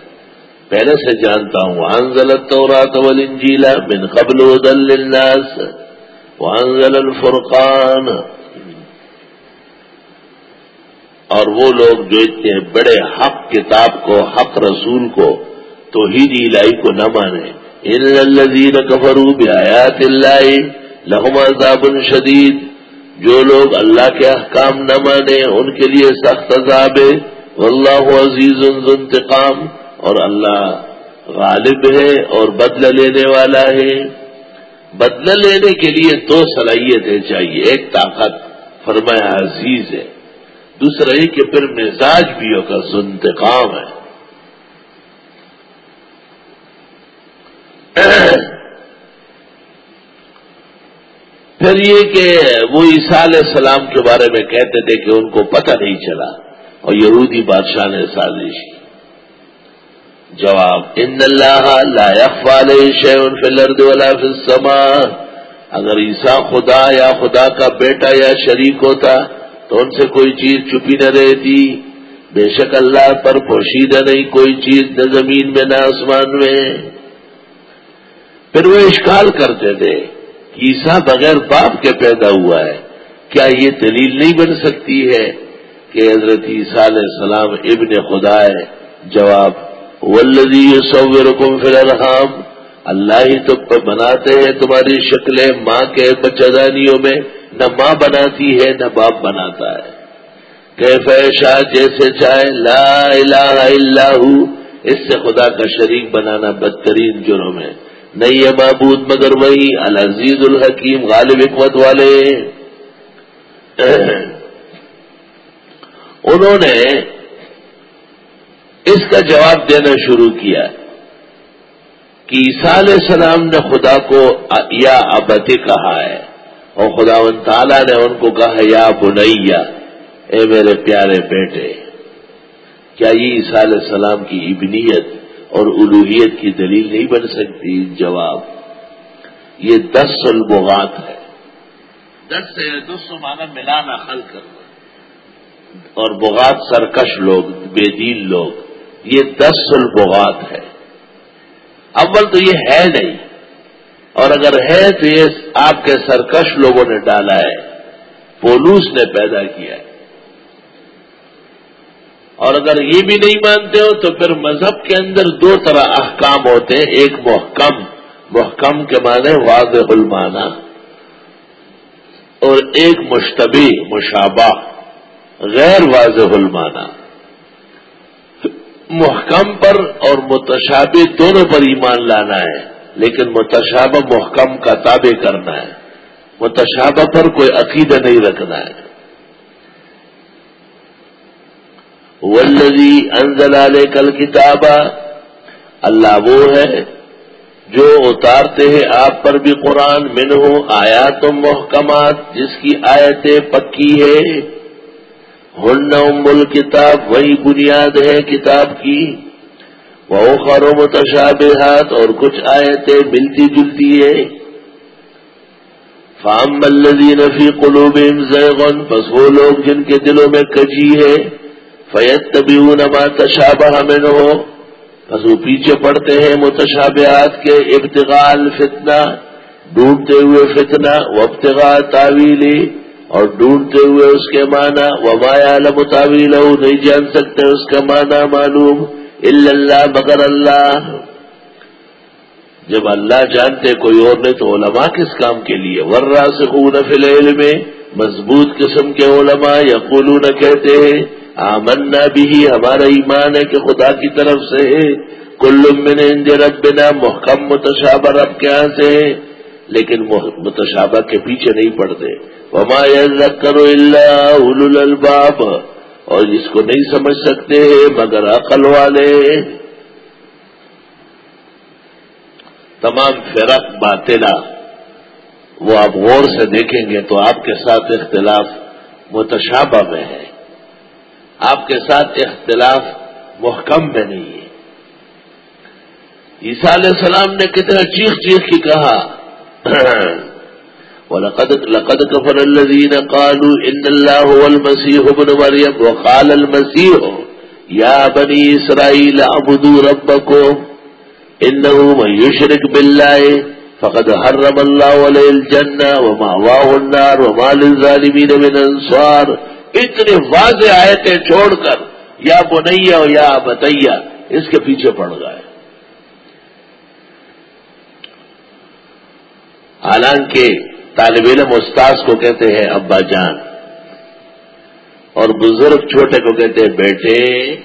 پہلے سے جانتا ہوں انزل التورات والانجیل من قبل هدى للناس وانزل الفرقان۔ اور وہ لوگ جو اتنے بڑے حق کتاب کو، حق رسول کو، توحید الہی کو نہ مانے۔ ان الذين كفروا بآيات الله لہم عذاب شدید جو لوگ اللہ کے احکام نہ مانے، ان کے لیے سخت عذاب ہے واللہ عزیز انتقام۔ اور اللہ غالب ہے اور بدلہ لینے والا ہے۔ بدلہ لینے کے لیے دو صلاحیتیں چاہیے، ایک طاقت، فرمایا عزیز ہے۔ دوسرا یہ کہ پھر مزاج بھی ہوگا انتقام ہے۔ پھر یہ کہ وہ عیسیٰ علیہ السلام کے بارے میں کہتے تھے کہ ان کو پتہ نہیں چلا اور یہودی بادشاہ نے سازش کی۔ جواب ان اللہ لا والے شیون فلرد ولا السماء۔ اگر عیسیٰ خدا یا خدا کا بیٹا یا شریک ہوتا تو ان سے کوئی چیز چھپی نہ رہتی۔ بے شک اللہ پر پوشیدہ نہیں، کوئی چیز نہ زمین میں، نہ آسمان میں۔ پھر وہ اشکال کرتے تھے عیسا بغیر باپ کے پیدا ہوا ہے۔ کیا یہ دلیل نہیں بن سکتی ہے کہ حضرت عیسیٰ علیہ السلام ابن خدا ہے؟ جواب ولزی سور فی الحام اللہ ہی تو بناتے ہیں تمہاری شکلیں، ماں کے بچدانیوں میں۔ نہ ماں بناتی ہے، نہ باپ بناتا ہے۔ کہ فیشا جیسے چاہے۔ لا الہ الا ہو۔ اس سے خدا کا شریک بنانا بدترین جرم ہے۔ نہیں ہے معبود، مگر وہی العزیز الحکیم، غالب حکمت والے۔ انہوں نے اس کا جواب دینا شروع کیا کہ عیسیٰ علیہ السلام نے خدا کو یا ابتی کہا ہے اور خدا و تعالیٰ نے ان کو کہا یا بنیا اے میرے پیارے بیٹے، کیا یہ عیسیٰ علیہ السلام کی ابنیت اور الوحیت کی دلیل نہیں بن سکتی؟ جواب، یہ دس البغات ہے۔ دس سے دس مانا ملانا حل کرنا۔ اور بغات سرکش لوگ، بے دین لوگ۔ یہ دس البغات ہے۔ اول تو یہ ہے نہیں۔ اور اگر ہے تو یہ آپ کے سرکش لوگوں نے ڈالا ہے۔ پولوس نے پیدا کیا ہے۔ اور اگر یہ بھی نہیں مانتے ہو تو پھر مذہب کے اندر دو طرح احکام ہوتے ہیں۔ ایک محکم۔ محکم کے معنی واضح المانا اور ایک مشتبی مشابہ، غیر واضح المانا محکم پر اور متشابہ دونوں پر ایمان لانا ہے، لیکن متشابہ محکم کا تابع کرنا ہے۔ متشابہ پر کوئی عقیدہ نہیں رکھنا ہے۔ ولزی انزل علیہ کل کتابہ اللہ وہ ہے جو اتارتے ہیں آپ پر بھی قرآن من ہو آیا تم محکمات، جس کی آیتیں پکی ہے ہن ام کتاب وہی بنیاد ہے کتاب کی۔ وہ خرو متشابہات، اور کچھ آیتیں ملتی جلتی ہے۔ فام ملزی نفی قلوب زیغن بس وہ لوگ جن کے دلوں میں کجی ہے۔ فیت تبھی نما تشابہ من ہو بس وہ پیچھے پڑتے ہیں متشابہات کے ابتغال فتنہ ڈھونڈتے ہوئے فتنہ و ابتغا تعویلی۔ اور ڈھونڈتے ہوئے اس کے معنی و مایا تعویل نہیں جان سکتے اس کا معنی معلوم اللہ مگر اللہ جب اللہ جانتے کوئی اور نہیں تو علماء کس کام کے لیے؟ ورا سے خون فل میں مضبوط قسم کے علماء یا قلون کہتے ہیں، آمنا بھی ہمارا ایمان ہے کہ خدا کی طرف سے ہے۔ کل من عند ربنا، محکم متشابہ رب کے یہاں سے ہے۔ لیکن متشابہ کے پیچھے نہیں پڑتے۔ وما کرو اللہ الباب اور جس کو نہیں سمجھ سکتے مگر عقل والے۔ تمام فرق باطلا وہ آپ غور سے دیکھیں گے تو آپ کے ساتھ اختلاف متشابہ میں ہے۔ آپ کے ساتھ اختلاف محکم میں نہیں ہے۔ عیسیٰ علیہ السلام نے کتنا چیخ چیخ کی کہا۔ لقد لقد كفر الذين قالوا ان الله هو المسيح ابن مريم وقال المسيح يا بني اسرائيل اعبدوا ربكم انه من يشرك بالله فقد حرم الله عليه الجنه ومأواه النار وما للظالمين من انصار اتنے واضح آیتیں چھوڑ کر یا بنیا یا بتیا اس کے پیچھے پڑ گئے۔ حالانکہ طالب علم استاذ کو کہتے ہیں، ابا جان۔ اور بزرگ چھوٹے کو کہتے ہیں، بیٹے۔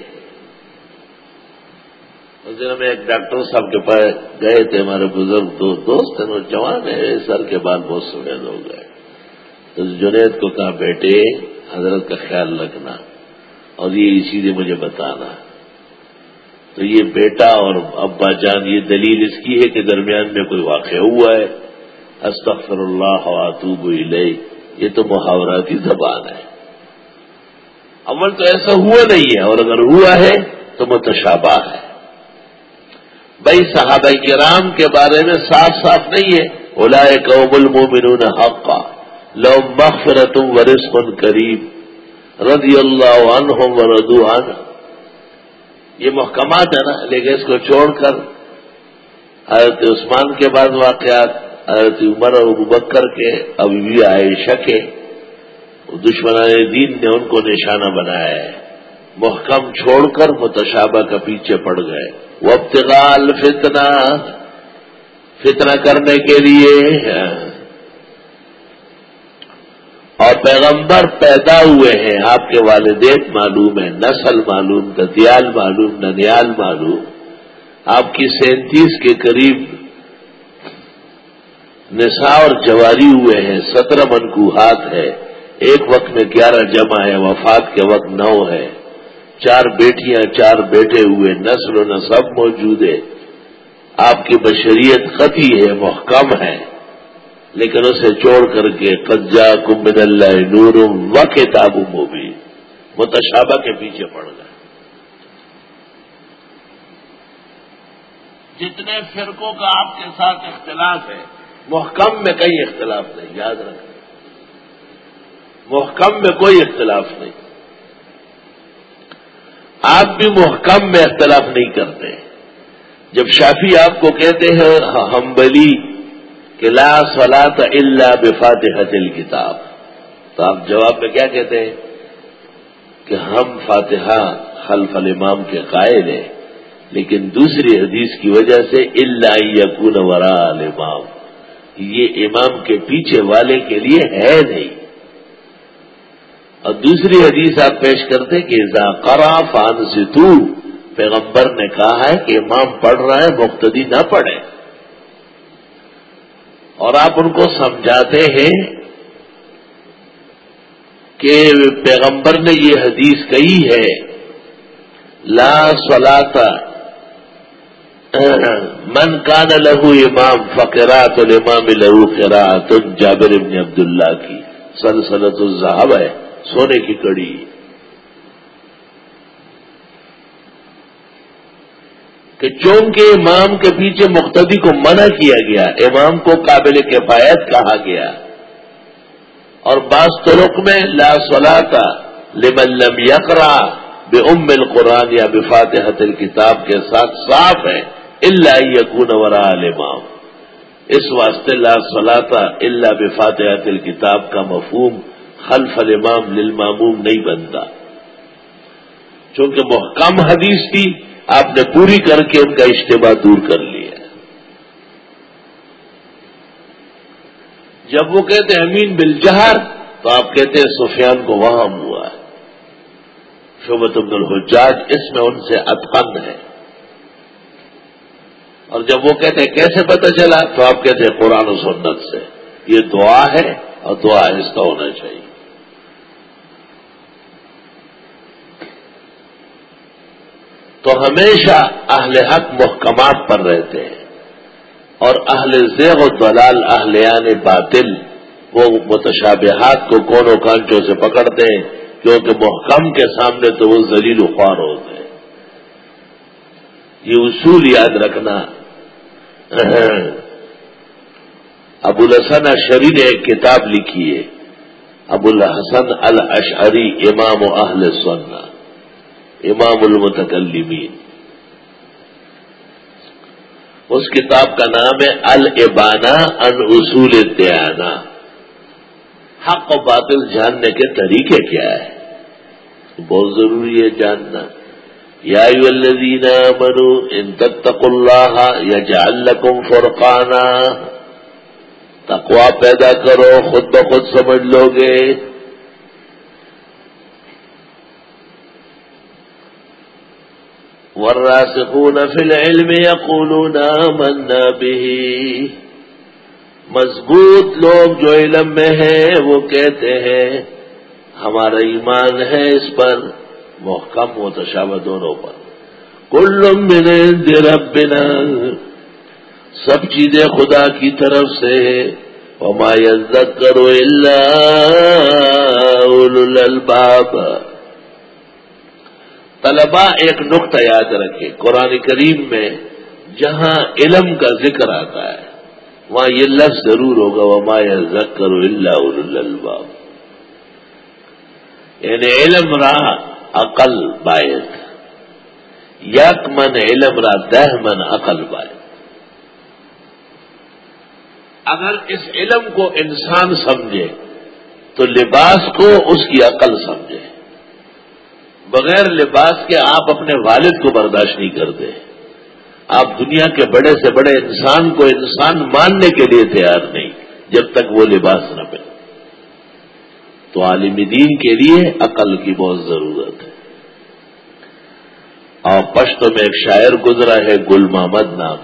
میں ایک ڈاکٹر صاحب کے پاس گئے تھے، ہمارے بزرگ دو دوست ہیں جوان ہے سر کے بعد بہت سڑے لوگ گئے۔ تو جنید کو کہا، بیٹے، حضرت کا خیال رکھنا۔ اور یہ اسی لیے مجھے بتانا۔ تو یہ بیٹا اور ابا جان، یہ دلیل اس کی ہے کہ درمیان میں کوئی واقع ہوا ہے؟ استغفر اللہ واتوب الیہ یہ تو محاوراتی زبان ہے. عمل تو ایسا ہوا نہیں ہے، اور اگر ہوا ہے تو متشابہ ہے. بھائی صحابہ کرام کے بارے میں صاف صاف نہیں ہے. اولا قوم المومنون حقا. لو مغفرت ورزق کریم. رضی اللہ عنہم وردو عنہ. یہ محکمات ہے نا لیکن اس کو چھوڑ کر. حضرت عثمان کے بعد واقعات. حضرت عمر اور ابکر کے ابھی بھی عائشہ کے۔ دشمنان دین نے ان کو نشانہ بنایا ہے۔ محکم چھوڑ کر متشابہ کا پیچھے پڑ گئے۔ وہ ابتغال فتنہ فتنہ کرنے کے لیے۔ اور پیغمبر پیدا ہوئے ہیں۔ آپ کے والدین معلوم ہے نسل معلوم ددیال معلوم ننیال معلوم۔ آپ کی سینتیس کے قریب نسا اور جواری ہوئے ہیں، سترہ منقوہات ہے ایک وقت میں گیارہ جمع ہے وفات کے وقت نو ہے چار بیٹیاں، چار بیٹے ہوئے، نسل و نصب موجود ہے آپ کی بشریت خطی ہے، محکم ہے۔ لیکن اسے چھوڑ کر کے قجا کمبد اللہ نور و کتاب بھی متشابہ کے پیچھے پڑ گئے۔ جتنے فرقوں کا آپ کے ساتھ اختلاف ہے محکم میں کئی اختلاف نہیں، یاد رکھیں۔ محکم میں کوئی اختلاف نہیں۔ آپ بھی محکم میں اختلاف نہیں کرتے۔ جب شافی آپ کو کہتے ہیں ہم بلی کہ لا سلاط اللہ بفات حتل کتاب تو آپ جواب میں کیا کہتے ہیں؟ کہ ہم فاتحہ خلف الامام کے قائل ہے لیکن دوسری حدیث کی وجہ سے اللہ یقون ورا الامام۔ یہ امام کے پیچھے والے کے لیے ہے نہیں۔ اور دوسری حدیث آپ پیش کرتے کہ کرا فان سے تو پیغمبر نے کہا ہے کہ امام پڑھ رہا ہے، مقتدی نہ پڑھے۔ اور آپ ان کو سمجھاتے ہیں کہ پیغمبر نے یہ حدیث کہی ہے، لا سلاتا من کان لہو امام فقرات، الامام لہو خراط جابر ابن عبداللہ کی۔ سلسلت الزہب ہے، سونے کی کڑی۔ کہ چونکہ امام کے پیچھے مقتدی کو منع کیا گیا، امام کو قابل کفایت کہا گیا۔ اور بعض طرق میں لا سلاتا لمن لم یقرا بے ام القرآن یا بفاتحت الکتاب کے ساتھ صاف ہے۔ اللہ یقون ورا الامام اس واسطے لا سلاتا اللہ بفاتحت الکتاب کا مفہوم خلف الامام للماموم نہیں بنتا. چونکہ محکم حدیث تھی، آپ نے پوری کر کے ان کا اجتماع دور کر لیا. جب وہ کہتے ہیں امین بالجہر، تو آپ کہتے ہیں سفیان کو وہاں ہوا شعبت عبد الحجاج اس میں ان سے اتفن ہے. اور جب وہ کہتے ہیں کیسے پتہ چلا، تو آپ کہتے ہیں قرآن و سنت سے۔ یہ دعا ہے اور دعا اس کا ہونا چاہیے۔ تو ہمیشہ اہل حق محکمات پر رہتے ہیں۔ اور اہل زیغ و دلال اہلیان باطل، وہ متشابہات کو کونوں کانچوں سے پکڑتے ہیں، کیونکہ محکم کے سامنے تو وہ زلیل و خوار ہوتے ہیں۔ یہ اصول یاد رکھنا ابو الحسن اشری نے ایک کتاب لکھی ہے. ابو الحسن الاشعری، امام و اہل سننا امام المتکلمین. اس کتاب کا نام ہے البانا ان اصول دیانہ حق و باطل جاننے کے طریقے کیا ہے؟ بہت ضروری ہے جاننا. یا الذین منو ان تک اللہ یا جالکم فرقانہ تقوا پیدا کرو، خود بخود سمجھ لو گے والراسخون في العلم يقولون آمنا به. مضبوط لوگ جو علم میں ہیں، وہ کہتے ہیں، ہمارا ایمان ہے اس پر. محکم و تشابہ دونوں پر. کل من ربنا. سب چیزیں خدا کی طرف سے وما يذكر الا اولو الالباب. طلبا ایک نقطہ یاد رکھے قرآن کریم میں جہاں علم کا ذکر آتا ہے، وہاں یہ لفظ ضرور ہوگا وہ مایا ذکر اللہ الباب یعنی علم را عقل باعث یک من علم را دہ من عقل باعث اگر اس علم کو انسان سمجھے، تو لباس کو اس کی عقل سمجھے. بغیر لباس کے آپ اپنے والد کو برداشت نہیں کرتے آپ دنیا کے بڑے سے بڑے انسان کو انسان ماننے کے لیے تیار نہیں، جب تک وہ لباس نہ ملے تو عالم دین کے لیے عقل کی بہت ضرورت ہے۔ اور پشت میں ایک شاعر گزرا ہے، گل محمد نام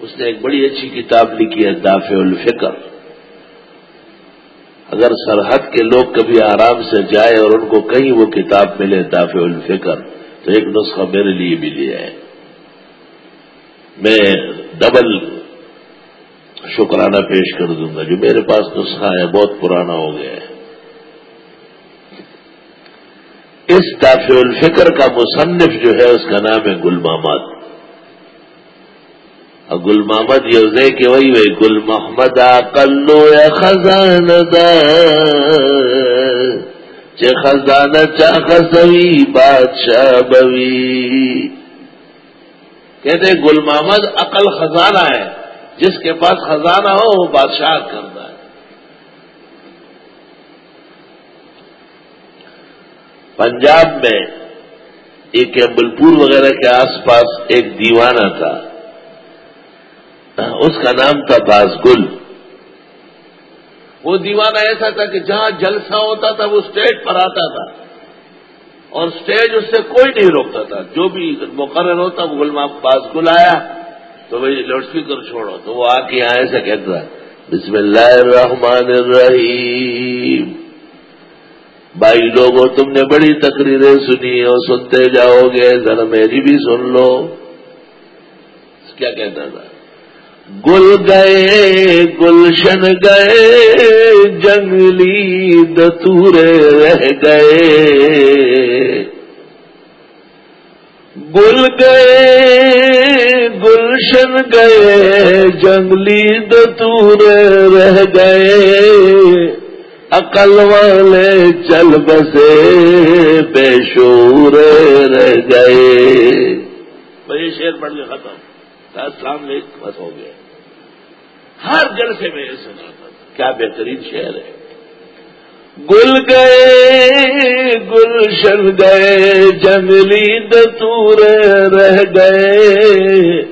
اس نے ایک بڑی اچھی کتاب لکھی ہے، دافع الفکر اگر سرحد کے لوگ کبھی آرام سے جائے اور ان کو کہیں وہ کتاب ملے، دافع الفکر تو ایک نسخہ میرے لیے بھی لیا ہے میں ڈبل شکرانہ پیش کر دوں گا جو میرے پاس نسخہ ہے، بہت پرانا ہو گیا ہے۔ اس دافع الفکر کا مصنف جو ہے، اس کا نام ہے گل محمد اور گل محمد یوزے کے وہی وہی گل محمد کلو یا خزان خزانہ خزوی بادشاہ بوی۔ کہتے گل محمد عقل خزانہ ہے۔ جس کے پاس خزانہ ہو، وہ بادشاہ کرتا ہے۔ پنجاب میں ایک ایمبلپور وغیرہ کے آس پاس ایک دیوانہ تھا۔ اس کا نام تھا باز گل وہ دیوانہ ایسا تھا کہ جہاں جلسہ ہوتا تھا، وہ اسٹیج پر آتا تھا۔ اور اسٹیج اس سے کوئی نہیں روکتا تھا۔ جو بھی مقرر ہوتا، وہ گلما باز گل آیا۔ تو بھائی لاؤڈ اسپیکر چھوڑو تو وہ آ کے یہاں ایسا کہتا بسم اللہ الرحمن الرحیم۔ بھائی لوگوں، تم نے بڑی تقریریں سنی اور سنتے جاؤ گے، ذرا میری بھی سن لو۔ کیا کہتا تھا گل گئے، گلشن گئے، جنگلی دتورے رہ گئے۔ گل گئے، گلشن گئے، جنگلی دتورے رہ گئے۔ عقل والے چل بسے، بے شور رہ گئے۔ بھائی شیر پڑھ کے ختم۔ السلام علیکم، بس ہو گیا۔ ہر جلسے میں یہ سنا تھا۔ کیا بہترین شہر ہے۔ گل گئے گلشن گئے، جنگلی دتور رہ گئے۔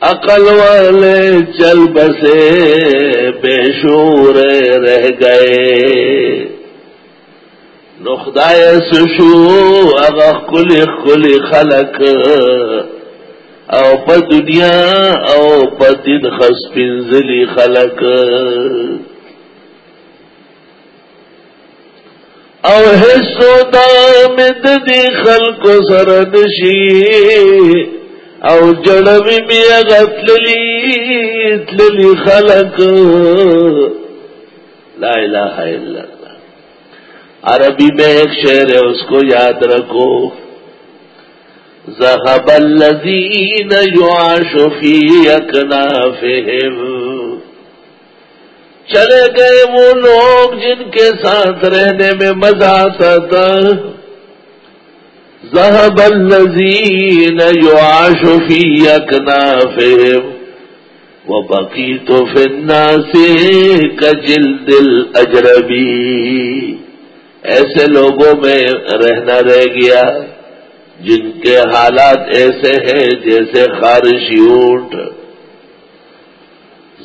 عقل والے چل بسے، بے شور رہ گئے۔ نخدائے سشو اگا کلی کلی خلق۔ او په دنیا، او په دین خس پنځلي خلق۔ او حصو دا مد دی خلق سر نشي او جړوي بیا غتللی تللی خلق. لا الہ الا اللہ. عربی میں ایک شعر ہے، اس کو یاد رکھو. ذهب الذين يعاش في اكنافهم چلے گئے وہ لوگ جن کے ساتھ رہنے میں مزہ آتا تھا۔ ذهب الذين يعاش في اكنافهم وبقيت في الناس كجلد الاجربي ایسے لوگوں میں رہنا رہ گیا جن کے حالات ایسے ہیں جیسے خارشی اونٹ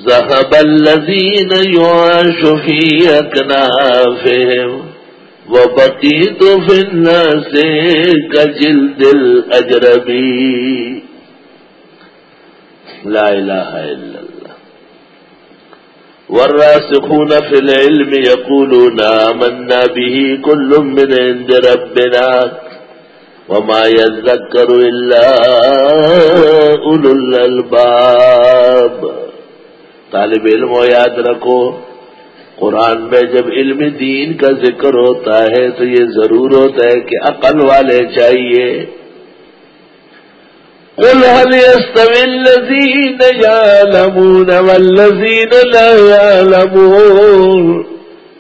زہب الزین یو شفی اکنا وہ بتی تو فن سے لا الہ الا اللہ والراسخون في العلم يقولون آمنا به كل من عند ربنا وما يذكر إلا أولو الألباب. طالب علم و یاد رکھو، قرآن میں جب علم دین کا ذکر ہوتا ہے تو یہ ضرور ہوتا ہے کہ عقل والے چاہیے۔ قل هل يستوي الذين يعلمون والذين لا يعلمون؟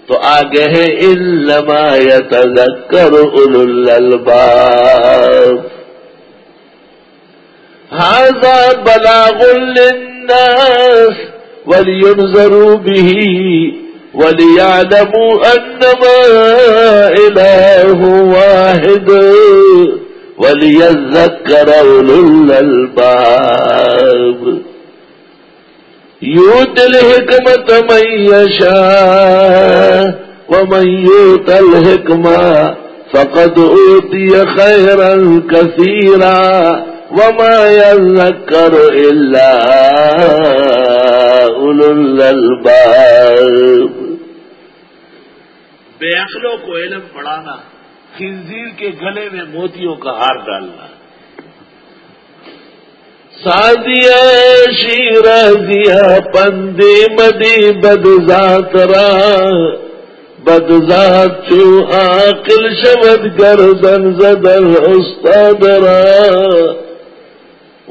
تو آگے ہے علما يتذكر اولو الالباب هذا بلاغ للناس۔ ولينذروا به وليعلموا أنما إله واحد وليذكر أولو الألباب. يؤت الحكمة من يشاء ومن يؤت الحكمة فقد أوتي خيرا كثيرا وما يذكر إلا أولو بے عقلوں کو علم پڑھانا خنزیر کے گلے میں موتیوں کا ہار ڈالنا۔ سادیا شیر دیا پندی مدی بد ذات را۔ بد ذات چو عاقل، شبد گردن زدر استاد را۔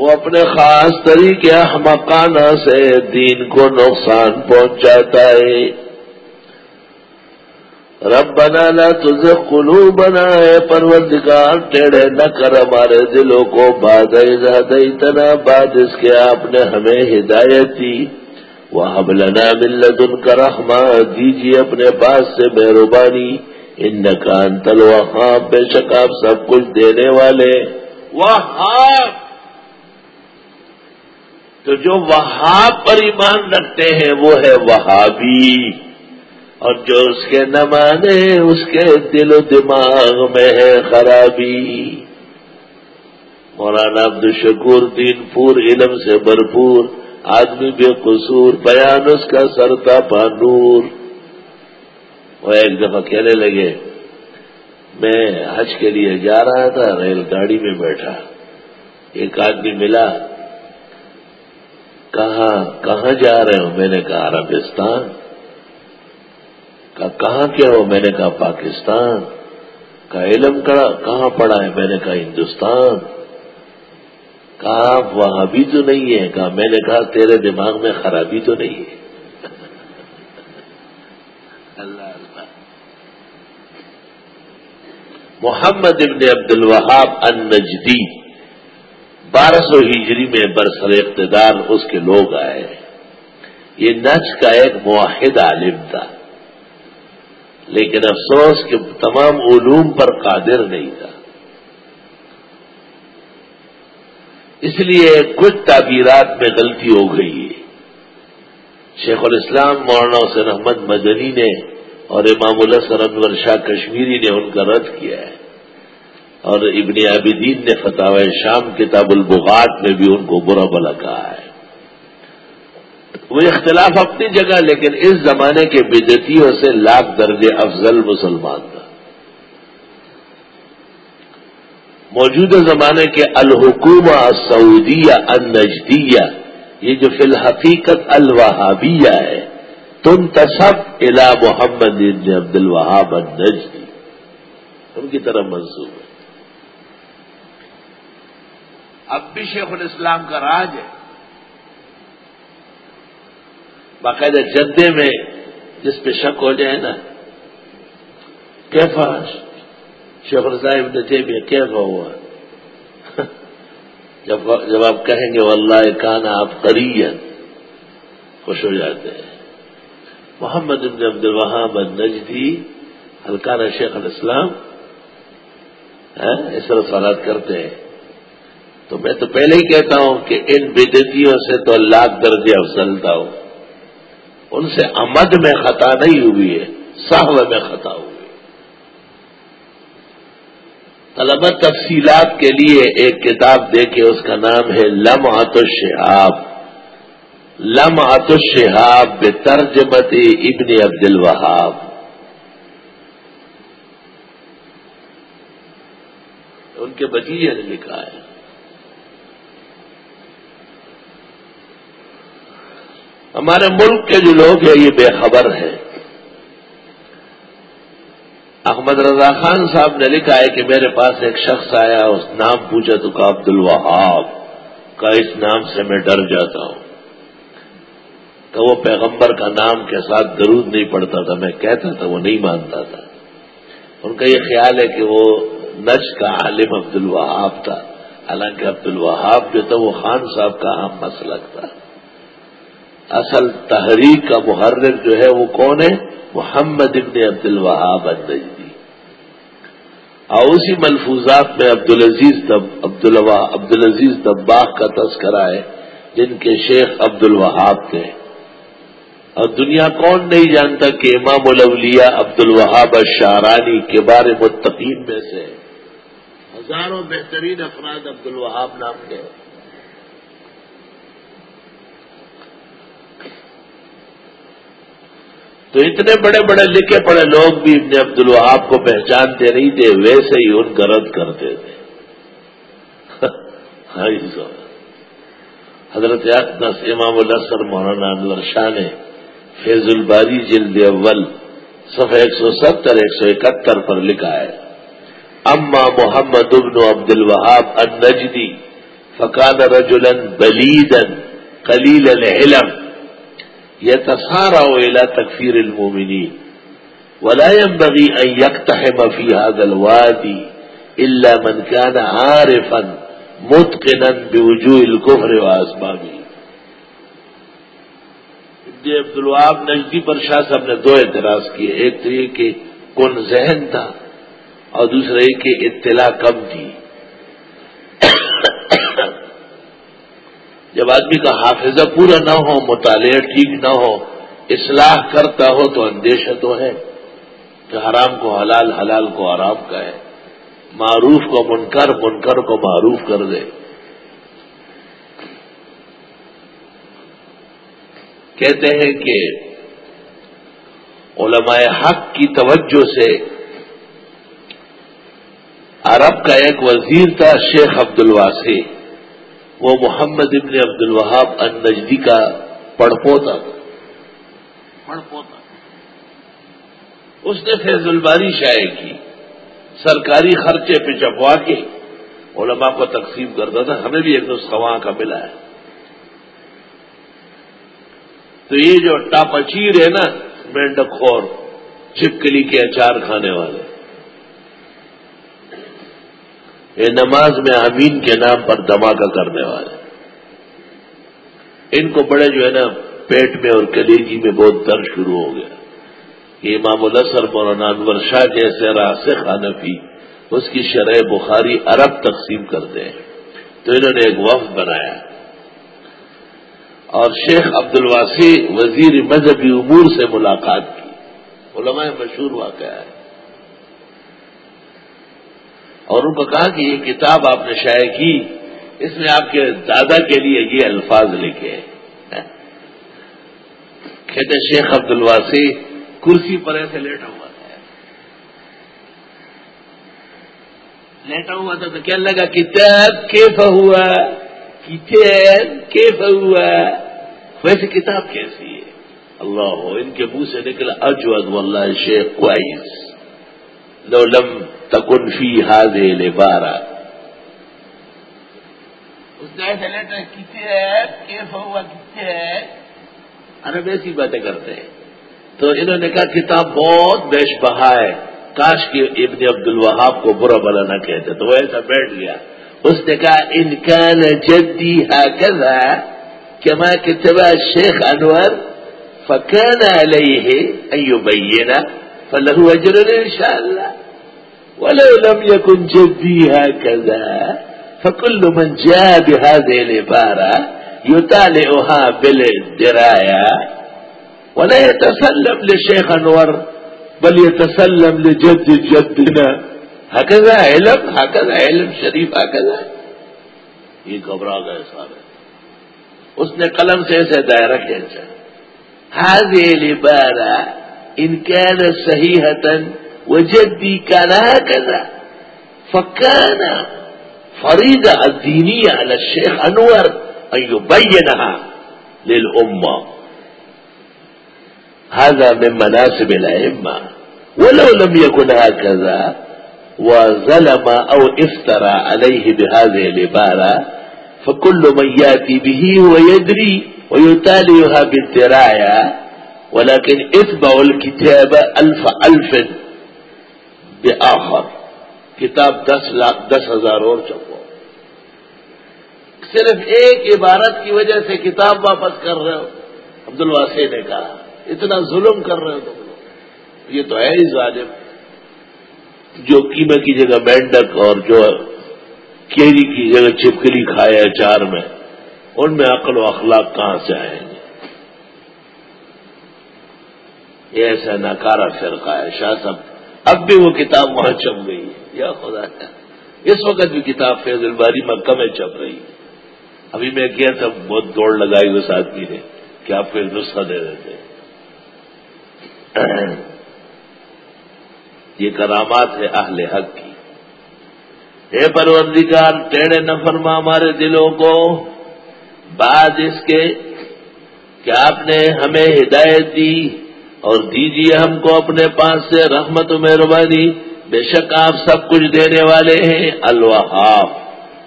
وہ اپنے خاص طریقے احمقانہ سے دین کو نقصان پہنچاتا ہے۔ ربنا لا تزغ قلوبنا اے پروردگار ٹیڑے نہ کر ہمارے دلوں کو بعد اذ ہدیتنا بعد اس کے آپ نے ہمیں ہدایت دی۔ وہب لنا من لدنک رحمہ دیجیے اپنے پاس سے مہربانی۔ ان نکان تلوا بے شک آپ سب کچھ دینے والے۔ وہاب تو جو وہاب پر ایمان رکھتے ہیں وہ ہے وہابی۔ اور جو اس کے نہ مانے، اس کے دل و دماغ میں ہے خرابی۔ مولانا عبد الشکور دین پور علم سے بھرپور، آدمی بے قصور، بیان اس کا سرتا پانور وہ ایک دفعہ کہنے لگے، میں حج کے لیے جا رہا تھا، ریل گاڑی میں بیٹھا۔ ایک آدمی ملا۔ کہاں کہاں جا رہے ہو؟ میں نے کہا عربستان۔ کہا، کہاں کیا ہو؟ میں نے کہا پاکستان۔ کا علم کہاں پڑا ہے؟ میں نے کہا ہندوستان۔ کہا وہاں بھی تو نہیں ہے کہا، میں نے کہا تیرے دماغ میں خرابی تو نہیں ہے۔ اللہ اللہ۔ محمد ابن عبد الوہاب النجدی۔ بارہ سو ہجری میں برسر اقتدار اس کے لوگ آئے یہ نچ کا ایک معاہد عالم تھا۔ لیکن افسوس کہ تمام علوم پر قادر نہیں تھا۔ اس لیے کچھ تعبیرات میں غلطی ہو گئی ہے۔ شیخ الاسلام مولانا حسین احمد مدنی نے اور امام الحسن انور شاہ کشمیری نے ان کا رد کیا ہے۔ اور ابن عابدین نے فتح شام کتاب البغات میں بھی ان کو برا بلا کہا ہے۔ وہ اختلاف اپنی جگہ، لیکن اس زمانے کے بدتیوں سے لاکھ درجے افضل مسلمان تھا۔ موجودہ زمانے کے الحکومہ سعودیہ النجدیہ، یہ جو فی الحقیقت الوہابیہ ہے تم تصب الا محمد عبد الوہاب النجدی۔ ان کی طرف منسوخ ہے۔ اب بھی شیخ الاسلام کا راج ہے۔ باقاعدہ جدے میں جس پہ شک ہو جائے نا کیفا شیخ صاحب نے بھی کیفا ہوا؟ جب جب آپ کہیں گے، واللہ کانا آپ قریت خوش ہو جاتے ہیں۔ محمد ابن عبد الوہاب نجدی الکانہ شیخ الاسلام ہاں، اس طرح سوالات کرتے ہیں۔ تو میں تو پہلے ہی کہتا ہوں کہ ان بدتیوں سے تو اللہ درجے افضل تھا ہوں ان سے امد میں خطا نہیں ہوئی ہے صاحب میں خطا ہوئی طلبہ تفصیلات کے لیے ایک کتاب دے کے اس کا نام ہے لم الشہاب۔ لم الشہاب بے ترجمت ابن عبد الوہاب ان کے بجیے نے لکھا ہے۔ ہمارے ملک کے جو لوگ ہیں، یہ بے خبر ہیں۔ احمد رضا خان صاحب نے لکھا ہے کہ میرے پاس ایک شخص آیا، اس نام پوچھا تو کا عبد الوہاب کا اس نام سے میں ڈر جاتا ہوں کہ وہ پیغمبر کا نام کے ساتھ درود نہیں پڑتا تھا، میں کہتا تھا، وہ نہیں مانتا تھا۔ ان کا یہ خیال ہے کہ وہ نج کا عالم عبد الوہاب تھا۔ حالانکہ عبد الوہاب جو تھا، وہ خان صاحب کا عام مسلک تھا۔ اصل تحریک کا محرر جو ہے وہ کون ہے؟ محمد ابن عبد الوہاب النجدی۔ اور اسی ملفوظات میں عبد العزیز عبد عبد العزیز دباغ کا تذکرہ ہے، جن کے شیخ عبد الوہاب تھے۔ اور دنیا کون نہیں جانتا کہ امام الاولیاء عبد الوہاب الشارانی کے بارے متقین میں سے ہزاروں بہترین افراد عبد الوہاب نام کے تو اتنے بڑے بڑے لکھے پڑے لوگ بھی ابن عبد الوہاب کو پہچانتے نہیں تھے، ویسے ہی ان کا رد کرتے تھے۔ حضرت اقدس امام الاسر مولانا انور شاہ نے فیض الباری جلد اول صفحہ ایک سو ستر، ایک سو اکہتر پر لکھا ہے، اما محمد ابن عبد الوہاب النجدی فقان رجلن بلیدن قلیل العلم يتسارع إلى تكفير المؤمنين. ولا ينبغي أن يقتحم في هذا الوادي إلا من كان عارفا متقنا بوجوه الكفر وأسبابه. ابن عبد الواب نجدی پر شاہ صاحب نے دو اعتراض کیے، ایک تو یہ کہ کن ذہن تھا اور دوسرے کی اطلاع کم تھی۔ جب آدمی کا حافظہ پورا نہ ہو مطالعہ ٹھیک نہ ہو، اصلاح کرتا ہو تو اندیشہ تو ہے کہ حرام کو حلال حلال کو حرام کا ہے۔ معروف کو منکر منکر کو معروف کر دے۔ کہتے ہیں کہ علماء حق کی توجہ سے عرب کا ایک وزیر تھا، شیخ عبد الواسی وہ محمد ابن عبد الوہاب ان نجدی کا پڑپوتا تھا۔ پڑپوتا۔ اس نے فیض الباری شائع کی، سرکاری خرچے پہ چپوا کے علماء کو تقسیم کرتا تھا۔ ہمیں بھی ایک نسخہ وہاں کا ملا ہے۔ تو یہ جو ٹاپچیر ہے نا مینڈکور چپکلی کے اچار کھانے والے۔ یہ نماز میں امین کے نام پر دھماکہ کرنے والے۔ ان کو بڑے جو ہے نا پیٹ میں اور کلیجی میں بہت درد شروع ہو گیا۔ کہ امام الاسر مولانا انور شاہ جیسے راسخ حنفی اس کی شرح بخاری عرب تقسیم کرتے ہیں۔ تو انہوں نے ایک وفد بنایا۔ اور شیخ عبد الواسی وزیر مذہبی امور سے ملاقات کی۔ علماء مشہور واقعہ ہے۔ اور ان کو کہا کہ یہ کتاب آپ نے شائع کی، اس میں آپ کے دادا کے لیے یہ الفاظ لکھے کہتے شیخ عبد الواسی کرسی پر ایسے لیٹا ہوا تھا۔ لیٹا ہوا تھا تو کیا لگا؟ کتاب کیف ہوا؟ کتاب کیف ہوا؟ ویسے کتاب کیسی ہے؟ اللہ ہو، ان کے منہ سے نکلا، اجود واللہ شیخ کوائز لو لم تکن فی حاضے لے بارہ اس نے ایسے لیٹر کتاب کیف ہوا کتاب ارب ایسی باتیں کرتے ہیں۔ تو انہوں نے کہا، کتاب بہت بیش بہا ہے۔ کاش کی ابن عبد الوہاب کو برا بلا نہ کہتے، تو وہ ایسا بیٹھ گیا۔ اس نے کہا، ان کا جدی ہا كما كتب الشيخ أنور فكان عليه أن يبين فله أجر إن شاء الله. ولو لم يكن جدي هكذا فكل من جاء بهذه العبارة يطالعها بالدراية، ولا يتسلم للشيخ أنور، بل يتسلم لجد جدنا. هكذا علم هكذا علم شريف، هكذا. یہ گھبرا گئے سارے۔ اس نے قلم سے ایسے دائرہ کھینچا۔ حاضر لبارہ ان كان صحيحة وجدي كان هكذا. فكان فريضة الدينية على الشيخ أنور أن يبينها للأمة. هذا من مناسب الأئمة. ولو لم يكن هكذا، وظلم أو افترى عليه بهذه العبارة، فكل من يأتي به هو يدري ويتاليها بالدراية. ولكن اتبعوا الكتاب ألف ألف بآخر. کتاب دس لاکھ، دس ہزار اور چپو صرف ایک عبارت کی وجہ سے کتاب واپس کر رہے ہو. عبد الواسی نے کہا، اتنا ظلم کر رہے ہو تم لوگ. یہ تو ہے ہی ظالم. جو قیمت کی جگہ مینڈک اور جو کیری کی جگہ چپکلی کھائے اچار میں، ان میں عقل و اخلاق کہاں سے آئیں گے یہ ایسا ناکارا فرقہ ہے، شاہ صاحب، اب بھی وہ کتاب وہاں چپ گئی ہے۔ یا خدا ہے اس وقت بھی کتاب فیض الباری مکہ میں چپ رہی ہے۔ ابھی میں کیا تھا، بہت دوڑ لگائی اس آدمی نے کہ آپ کو نسخہ دے دیتے یہ کرامات ہے اہل حق کی۔ اے پروردگار ٹیڑے نہ فرما ہمارے دلوں کو۔ بعد اس کے کہ آپ نے ہمیں ہدایت دی۔ اور دیجیے ہم کو اپنے پاس سے رحمت و مہربانی، بے شک آپ سب کچھ دینے والے ہیں، الوہاب،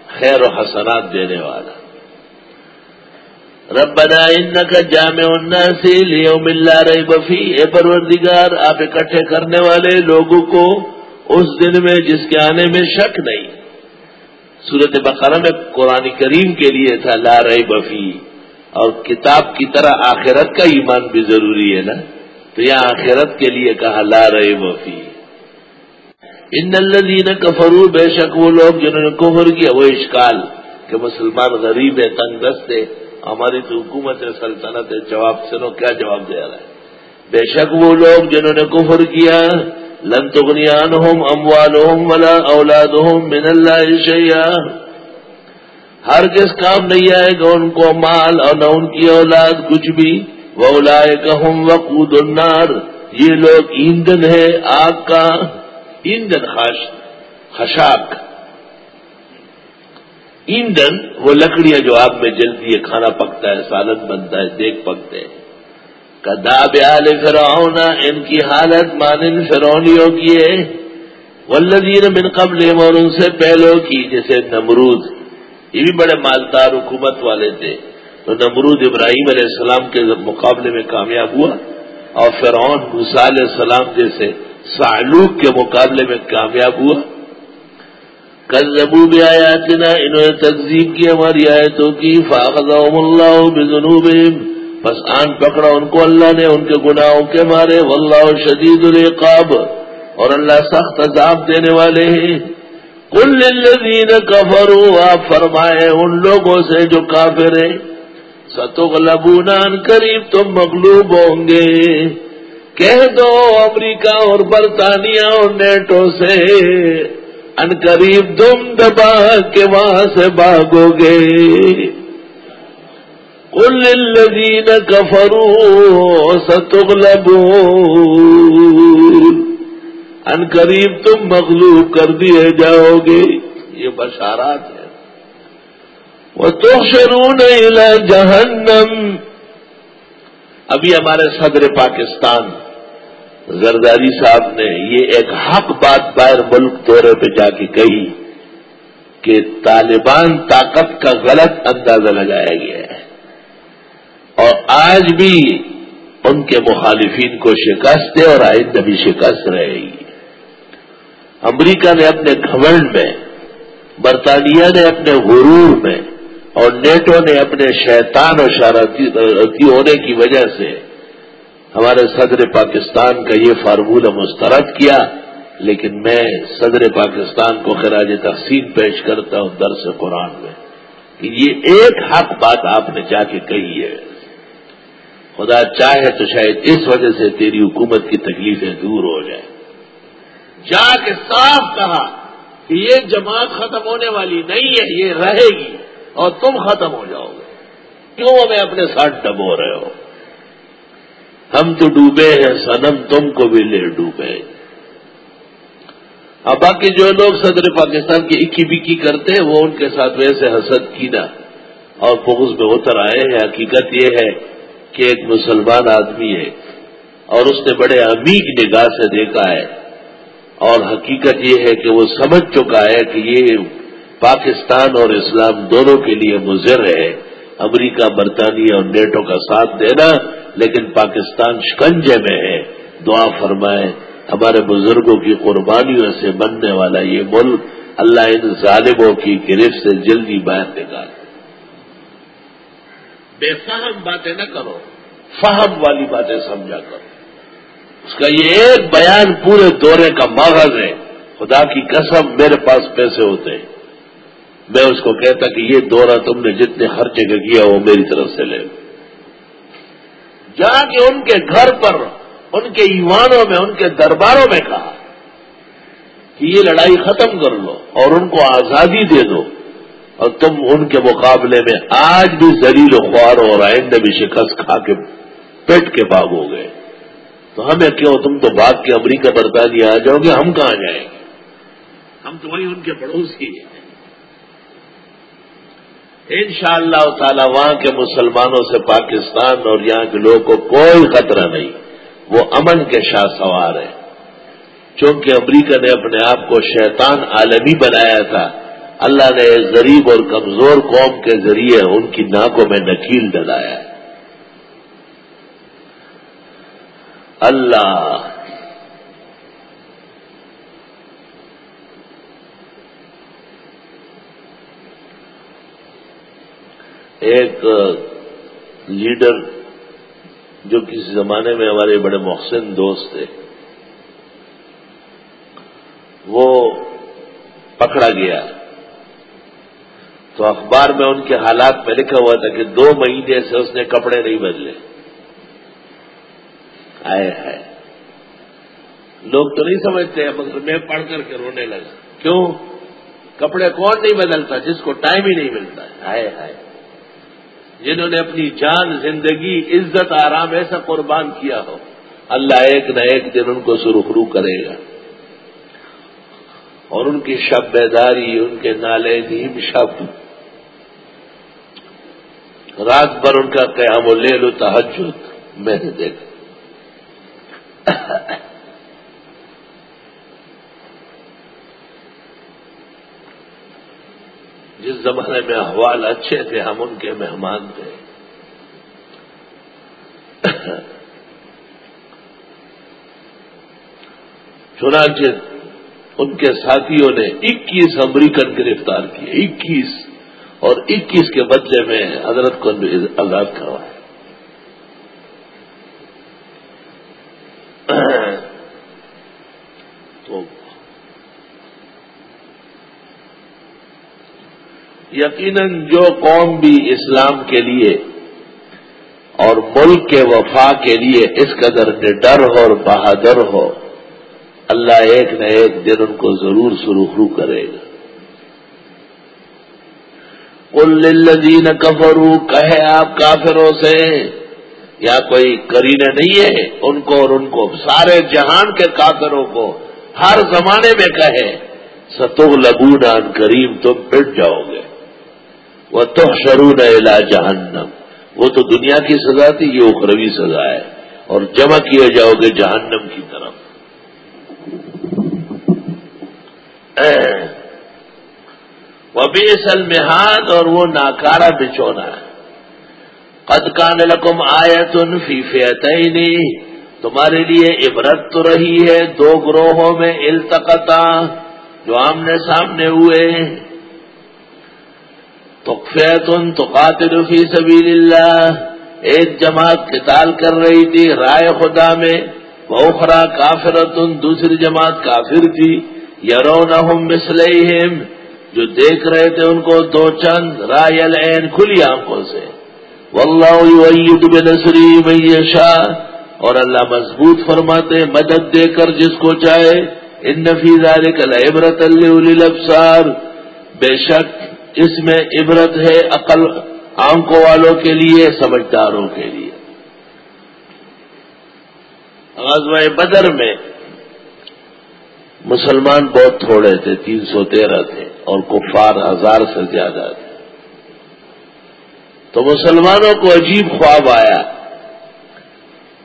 خیر و حسنات دینے والا۔ ربنا انك جامع الناس ليوم لا ريب فيه اے پروردگار، آپ اکٹھے کرنے والے لوگوں کو اس دن میں جس کے آنے میں شک نہیں۔ صورت بقرہ میں قرآن کریم کے لیے تھا لا ریب فی۔ اور کتاب کی طرح آخرت کا ایمان بھی ضروری ہے نا۔ تو یہ آخرت کے لیے کہا، لا ریب فی۔ ان الذین کفرو بے شک وہ لوگ جنہوں نے کفر کیا، وہ اشکال کہ مسلمان غریب ہے تنگ دست ہے، ہماری تو حکومت ہے، سلطنت ہے، جواب سنو، کیا جواب دے رہا ہے؟ بے شک وہ لوگ جنہوں نے کفر کیا، لن تغنیان ہوم اموال ہوم ولا اولاد ہوم من اللہ شیا ہر کس کام نہیں آئے گا ان کو مال اور نہ ان کی اولاد، کچھ بھی۔ وہ لائے گا ہم وقود النار۔ یہ لوگ ایندھن ہے، آگ کا ایندھن خاش، خشاک۔ ایندھن وہ لکڑیاں جو آگ میں جلتی ہے کھانا پکتا ہے، سالن بنتا ہے، دیکھ پکتے ہیں۔ کداب آل فرونا ان کی حالت مانن فرونیوں کی ہے۔ ولدین من قبل اور ان سے پہلو کی، جیسے نمرود۔ یہ بھی بڑے مالدار حکومت والے تھے۔ تو نمرود ابراہیم علیہ السلام کے مقابلے میں کامیاب ہوا اور فرعون موسا علیہ السلام جیسے سالوک کے مقابلے میں کامیاب ہوا۔ کل زبو بھی آیا نا انہوں نے تقزیب کی ہماری آیتوں کی۔ فاقد اللہ بزنوب بس آن پکڑا ان کو اللہ نے، ان کے گناہوں کے مارے۔ واللہ شدید العقاب۔ اور اللہ سخت عذاب دینے والے ہیں۔ کل الذین کفروا، آپ فرمائے ان لوگوں سے جو کافر ہیں۔ ستغلبونان قریب تم مغلوب ہوں گے کہہ دو امریکہ اور برطانیہ اور نیٹو سے ان قریب تم دبا کے وہاں سے بھاگو گے کل الذین کفروا ستغلبون۔ ان قریب تم مغلوب کر دیے جاؤ گے یہ بشارات ہے وہ تو شروع نہیں جہنم ابھی ہمارے صدر پاکستان زرداری صاحب نے یہ ایک حق بات باہر ملک دورے پہ جا کے کہی کہ طالبان طاقت کا غلط اندازہ لگایا گیا ہے۔ اور آج بھی ان کے مخالفین کو شکست ہے اور آئندہ بھی شکست رہے گی۔ امریکہ نے اپنے گھمنڈ میں، برطانیہ نے اپنے غرور میں اور نیٹو نے اپنے شیطان اور شرارتی ہونے کی وجہ سے ہمارے صدر پاکستان کا یہ فارمولہ مسترد کیا، لیکن میں صدر پاکستان کو خراج تقسیم پیش کرتا ہوں درس قرآن میں۔ کہ یہ ایک حق بات آپ نے جا کے کہی ہے۔ خدا چاہے تو شاید اس وجہ سے تیری حکومت کی تکلیفیں دور ہو جائیں۔ جا کے صاف کہا کہ یہ جماعت ختم ہونے والی نہیں ہے، یہ رہے گی۔ اور تم ختم ہو جاؤ گے۔ کیوں ہمیں اپنے ساتھ ڈبو رہے ہو؟ ہم تو ڈوبے ہیں سنم تم کو بھی لے ڈوبے۔ اب باقی جو لوگ صدر پاکستان کی اکی بکی کرتے ہیں، وہ ان کے ساتھ ویسے حسد کینا۔ اور بغض میں اتر آئے ہیں۔ حقیقت یہ ہے کہ ایک مسلمان آدمی ہے اور اس نے بڑے عمیق نگاہ سے دیکھا ہے۔ اور حقیقت یہ ہے کہ وہ سمجھ چکا ہے کہ یہ پاکستان اور اسلام دونوں کے لیے مضر ہے، امریکہ، برطانیہ اور نیٹو کا ساتھ دینا، لیکن پاکستان شکنجے میں ہے۔ دعا فرمائے ہمارے بزرگوں کی قربانیوں سے بننے والا یہ ملک اللہ ان ظالموں کی گرفت سے جلدی باہر نکال۔ بے فہم باتیں نہ کرو، فہم والی باتیں سمجھا کرو۔ اس کا یہ ایک بیان پورے دورے کا ماغذ ہے۔ خدا کی قسم میرے پاس پیسے ہوتے ہیں۔ میں اس کو کہتا کہ یہ دورہ تم نے جتنے خرچے کا کیا وہ میری طرف سے لے جا کے ان کے گھر پر، ان کے ایوانوں میں، ان کے درباروں میں کہا کہ یہ لڑائی ختم کر لو اور ان کو آزادی دے دو۔ اور تم ان کے مقابلے میں آج بھی زلیل و خوار اور آئندہ بھی شکست کھا کے پیٹ کے باغ ہو گئے۔ تو ہمیں کیوں؟ تم تو بھاگ کے امریکہ برطانیہ آ جاؤ گے، ہم کہاں جائیں گے؟ ہم تو وہی ان کے پڑوسی ہیں۔ ان شاء اللہ تعالی وہاں کے مسلمانوں سے پاکستان اور یہاں کے لوگوں کو کوئی خطرہ نہیں۔ وہ امن کے شاہ سوار ہے چونکہ امریکہ نے اپنے آپ کو شیطان عالمی بنایا تھا، اللہ نے غریب اور کمزور قوم کے ذریعے ان کی ناکوں میں نکیل ڈلایا اللہ ایک لیڈر جو کسی زمانے میں ہمارے بڑے محسن دوست تھے، وہ پکڑا گیا۔ تو اخبار میں ان کے حالات میں لکھا ہوا تھا کہ دو مہینے سے اس نے کپڑے نہیں بدلے۔ آئے ہے لوگ تو نہیں سمجھتے مگر میں پڑھ کر کے رونے لگا۔ کیوں؟ کپڑے کون نہیں بدلتا، جس کو ٹائم ہی نہیں ملتا۔ ہے آئے ہائے۔ جنہوں نے اپنی جان، زندگی، عزت، آرام، ایسا قربان کیا ہو، اللہ ایک نہ ایک دن ان کو سرخرو کرے گا۔ اور ان کی شب بیداری، ان کے نالے نیم شب۔ رات بھر ان کا قیام و لے لو تحجد میں نے دیکھا۔ جس زمانے میں احوال اچھے تھے، ہم ان کے مہمان تھے۔ چنانچہ ان کے ساتھیوں نے اکیس امریکن گرفتار کیے، اکیس، اور اکیس کے بدلے میں حضرت کو آزاد کروایا۔ یقیناً جو قوم بھی اسلام کے لیے اور ملک کے وفا کے لیے اس قدر نڈر ہو اور بہادر ہو، اللہ ایک نہ ایک دن ان کو ضرور سرخرو کرے گا۔ الدین کفرو کہے آپ کافروں سے، یا کوئی کرینے نہیں ہے، ان کو اور ان کو، سارے جہان کے کافروں کو ہر زمانے میں کہے ستو لگو نان کریم، تم پٹ جاؤ گے۔ وہ تو شروع نہ جہنم۔ وہ تو دنیا کی سزا تھی، یہ اخروی سزا ہے۔ اور جمع کیے جاؤ گے جہنم کی طرف۔ وہ بھی المحاد اور وہ ناکارا بچونا ہے۔ قد کان لکم آیت فی فیتین تمہارے لیے عبرت تو رہی ہے دو گروہوں میں التقطا جو آمنے سامنے ہوئے۔ تو فیتن تو فی سبیل اللہ ایک جماعت قتال کر رہی تھی رائے خدا میں بوخرا کافرتن، دوسری جماعت کافر تھی۔ یرونہم مثلیہم، جو دیکھ رہے تھے ان کو دو چند رائے العین کھلی آنکھوں سے۔ واللہ بنصری من یشاء۔ اور اللہ مضبوط فرماتے مدد دے کر جس کو چاہے۔ ان نفی ذالک العبرت الابصار۔ بے شک اس میں عبرت ہے عقل آنکھوں والوں کے لیے، سمجھداروں کے لیے۔ غزوہ بدر میں مسلمان بہت تھوڑے تھے، تین سو تیرہ تھے اور کفار ہزار سے زیادہ تھے۔ تو مسلمانوں کو عجیب خواب آیا۔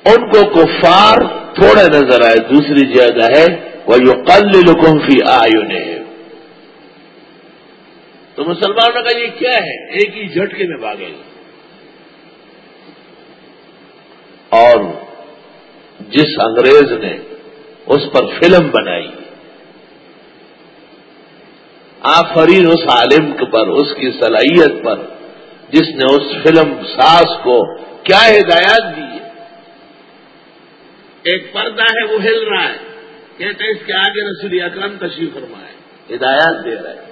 ان کو کفار تھوڑے نظر آئے، دوسری جگہ ہے وہ یو قل لکم فی آئے تو مسلمانوں کا یہ کیا ہے؟ ایک ہی جھٹکے میں بھاگے اور جس انگریز نے اس پر فلم بنائی آفرین اس عالم پر، اس کی صلاحیت پر، جس نے اس فلم ساز کو کیا ہدایات دی ہے؟ ایک پردہ ہے، وہ ہل رہا ہے۔ کہتے ہیں اس کے آگے رسول اکرم تشریف فرمائے۔ ہدایات دے رہے ہیں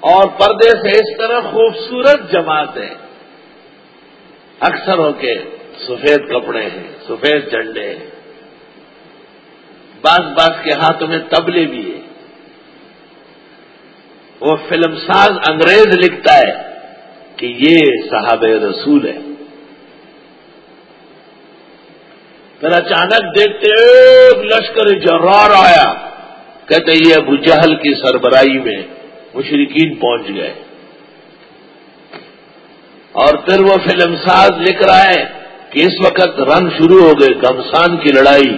اور پردے سے اس طرح خوبصورت جماعت ہے اکثر ہو کے سفید کپڑے ہیں، سفید جھنڈے ہیں۔ بعض بعض کے ہاتھوں میں تبلے بھی ہیں۔ وہ فلم ساز انگریز لکھتا ہے کہ یہ صحاب رسول ہے۔ پھر اچانک دیکھتے ایک لشکر جرار آیا، کہتے یہ ابو جہل کی سربراہی میں مشرقین پہنچ گئے۔ اور پھر وہ فلم ساز لکھ رہا ہے کہ اس وقت رن شروع ہو گئے گمسان کی لڑائی۔